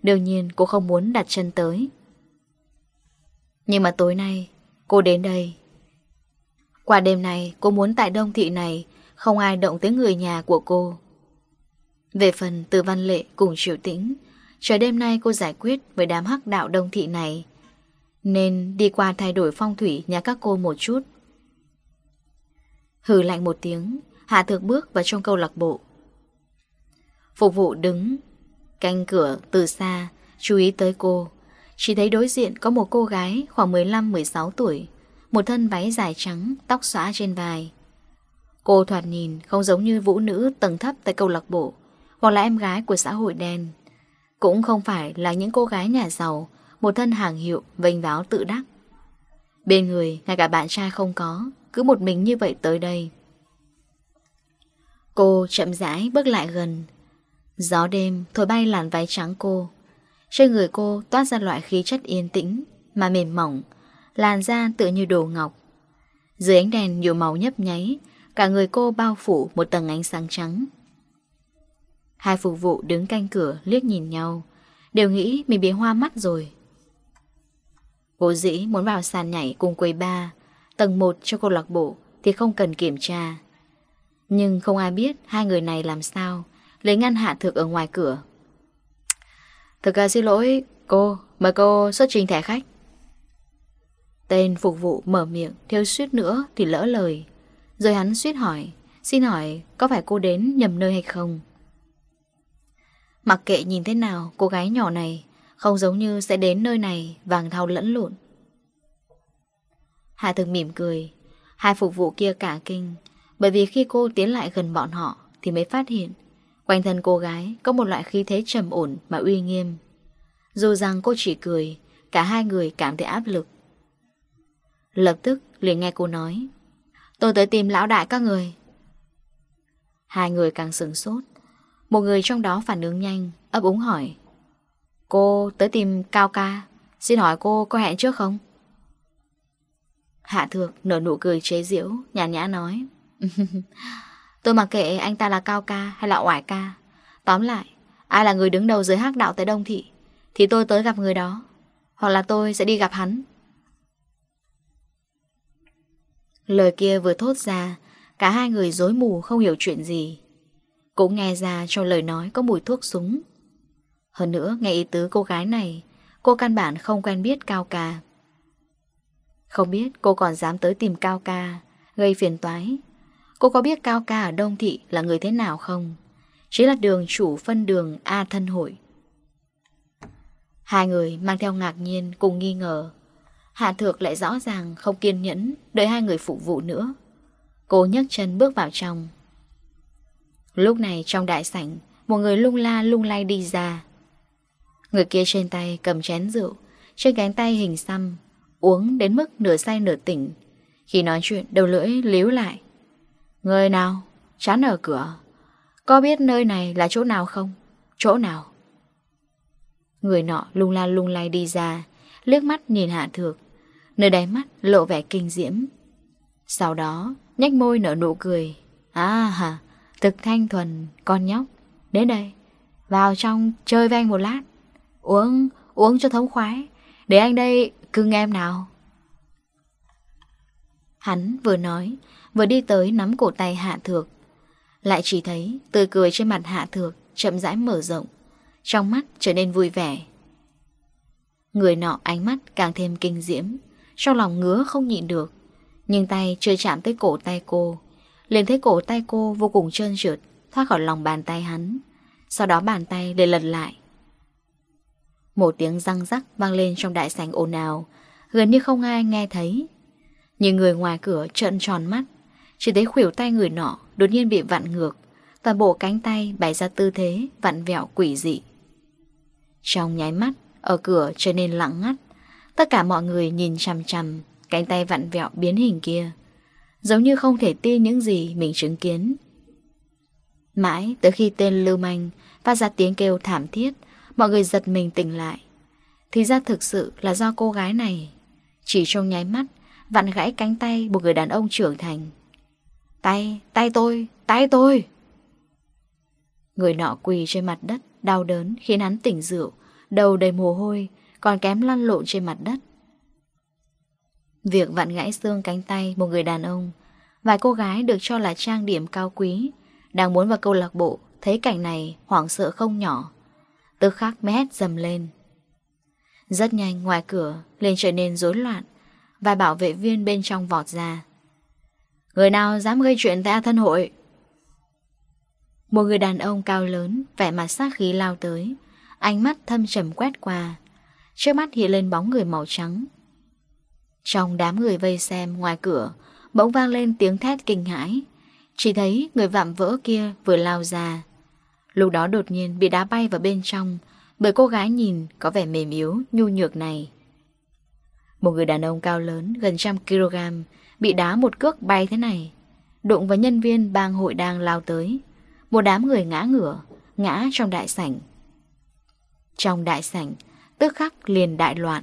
Đương nhiên cô không muốn đặt chân tới. Nhưng mà tối nay Cô đến đây. Qua đêm này cô muốn tại đông thị này Không ai động tới người nhà của cô. Về phần từ văn lệ cùng triệu tĩnh Trời đêm nay cô giải quyết với đám hắc đạo đông thị này. Nên đi qua thay đổi phong thủy nhà các cô một chút. Hừ lạnh một tiếng, Hạ thược bước vào trong câu lạc bộ. Phục vụ đứng Canh cửa từ xa, Chú ý tới cô. Chỉ thấy đối diện có một cô gái khoảng 15-16 tuổi, Một thân váy dài trắng, Tóc xóa trên vai. Cô thoạt nhìn không giống như vũ nữ tầng thấp tại câu lạc bộ, Hoặc là em gái của xã hội đen. Cũng không phải là những cô gái nhà giàu một thân hàng hiệu vênh váo tự đắc. Bên người ngay cả bạn trai không có, Cứ một mình như vậy tới đây. Cô chậm rãi bước lại gần. Gió đêm thổi bay làn váy trắng cô. Trên người cô toát ra loại khí chất yên tĩnh Mà mềm mỏng, Làn da tựa như đồ ngọc. Dưới ánh đèn nhiều màu nhấp nháy, Cả người cô bao phủ một tầng ánh sáng trắng. Hai phục vụ đứng canh cửa liếc nhìn nhau, Đều nghĩ mình bị hoa mắt rồi. Vốn dĩ muốn vào sàn nhảy cùng quầy ba Tầng 1 cho câu lạc bộ Thì không cần kiểm tra. Nhưng không ai biết hai người này làm sao. Lấy ngăn hạ thực ở ngoài cửa. Thực ra xin lỗi Cô, mời cô xuất trình thẻ khách. Tên phục vụ mở miệng Theo suýt nữa thì lỡ lời. Rồi hắn suýt hỏi Xin hỏi có phải cô đến nhầm nơi hay không? Mặc kệ nhìn thế nào cô gái nhỏ này không giống như sẽ đến nơi này vàng thao lẫn lộn. Hạ thực mỉm cười. Hai phục vụ kia cả kinh. Bởi vì khi cô tiến lại gần bọn họ Thì mới phát hiện Quanh thân cô gái có một loại khí thế trầm ổn Mà uy nghiêm. Dù rằng cô chỉ cười, Cả hai người cảm thấy áp lực. Lập tức liền nghe cô nói, Tôi tới tìm lão đại các người. Hai người càng sửng sốt. Một người trong đó phản ứng nhanh, Ấp úng hỏi Cô tới tìm Cao Ca. Xin hỏi cô có hẹn trước không? Hạ Thược nở nụ cười chế giễu, Nhàn nhã nói. Tôi mặc kệ anh ta là Cao Ca hay là Oải Ca. Tóm lại, Ai là người đứng đầu dưới hắc đạo tại Đông Thị, Thì tôi tới gặp người đó. Hoặc là tôi sẽ đi gặp hắn. Lời kia vừa thốt ra, Cả hai người dối mù không hiểu chuyện gì. Cũng nghe ra trong lời nói có mùi thuốc súng. Hơn nữa, nghe ý tứ cô gái này, cô căn bản không quen biết Cao Ca. Không biết cô còn dám tới tìm Cao Ca, gây phiền toái. Cô có biết Cao Ca ở Đông Thị là người thế nào không? Chỉ là đường chủ phân đường A Thân Hội. Hai người mang theo ngạc nhiên cùng nghi ngờ. Hạ Thược lại rõ ràng không kiên nhẫn đợi hai người phục vụ nữa. Cô nhấc chân bước vào trong. Lúc này trong đại sảnh, một người lung la lung lay đi ra. Người kia trên tay cầm chén rượu, Trên cánh tay hình xăm, Uống đến mức nửa say nửa tỉnh. Khi nói chuyện, đầu lưỡi líu lại. Người nào? Chán ở cửa. Có biết nơi này là chỗ nào không? Chỗ nào? Người nọ lung la lung lay đi ra, Liếc mắt nhìn hạ thược. Nơi đáy mắt lộ vẻ kinh diễm. Sau đó nhách môi nở nụ cười. À hả Thực thanh thuần, con nhóc. Đến đây, Vào trong chơi với anh một lát. Uống, uống cho thống khoái. Để anh đây cưng em nào. Hắn vừa nói Vừa đi tới nắm cổ tay Hạ Thược. Lại chỉ thấy tươi cười trên mặt Hạ Thược Chậm rãi mở rộng Trong mắt trở nên vui vẻ. Người nọ ánh mắt càng thêm kinh diễm Trong lòng ngứa không nhịn được Nhưng tay chưa chạm tới cổ tay cô. Liền thấy cổ tay cô vô cùng trơn trượt Thoát khỏi lòng bàn tay hắn. Sau đó bàn tay để lật lại một tiếng răng rắc vang lên trong đại sảnh ồn ào. Gần như không ai nghe thấy. Những người ngoài cửa trợn tròn mắt. Chỉ thấy khuỷu tay người nọ Đột nhiên bị vặn ngược Toàn bộ cánh tay bày ra tư thế Vặn vẹo quỷ dị. Trong nháy mắt, Ở cửa trở nên lặng ngắt. Tất cả mọi người nhìn chằm chằm Cánh tay vặn vẹo biến hình kia. Giống như không thể tin những gì mình chứng kiến. Mãi tới khi tên Lưu Manh Phát ra tiếng kêu thảm thiết Mọi người giật mình tỉnh lại. Thì ra thực sự là do cô gái này. Chỉ trong nháy mắt Vặn gãy cánh tay một người đàn ông trưởng thành. Tay, tay tôi, tay tôi! Người nọ quỳ trên mặt đất Đau đớn khiến hắn tỉnh rượu Đầu đầy mồ hôi Còn kém lăn lộn trên mặt đất. Việc vặn gãy xương cánh tay một người đàn ông Vài cô gái được cho là trang điểm cao quý Đang muốn vào câu lạc bộ Thấy cảnh này hoảng sợ không nhỏ. Tức khắc mé hét dầm lên. Rất nhanh, ngoài cửa, liền trở nên rối loạn, Vài bảo vệ viên bên trong vọt ra. Người nào dám gây chuyện tại thân hội? Một người đàn ông cao lớn, Vẻ mặt sát khí lao tới, Ánh mắt thâm trầm quét qua. Trước mắt hiện lên bóng người màu trắng. Trong đám người vây xem, ngoài cửa, Bỗng vang lên tiếng thét kinh hãi. Chỉ thấy người vạm vỡ kia vừa lao ra. Lúc đó đột nhiên bị đá bay vào bên trong, Bởi cô gái nhìn có vẻ mềm yếu, Nhu nhược này. Một người đàn ông cao lớn, gần trăm kg, Bị đá một cước bay thế này. Đụng vào nhân viên bang hội đang lao tới. Một đám người ngã ngửa, Ngã trong đại sảnh. Trong đại sảnh, Tức khắc liền đại loạn.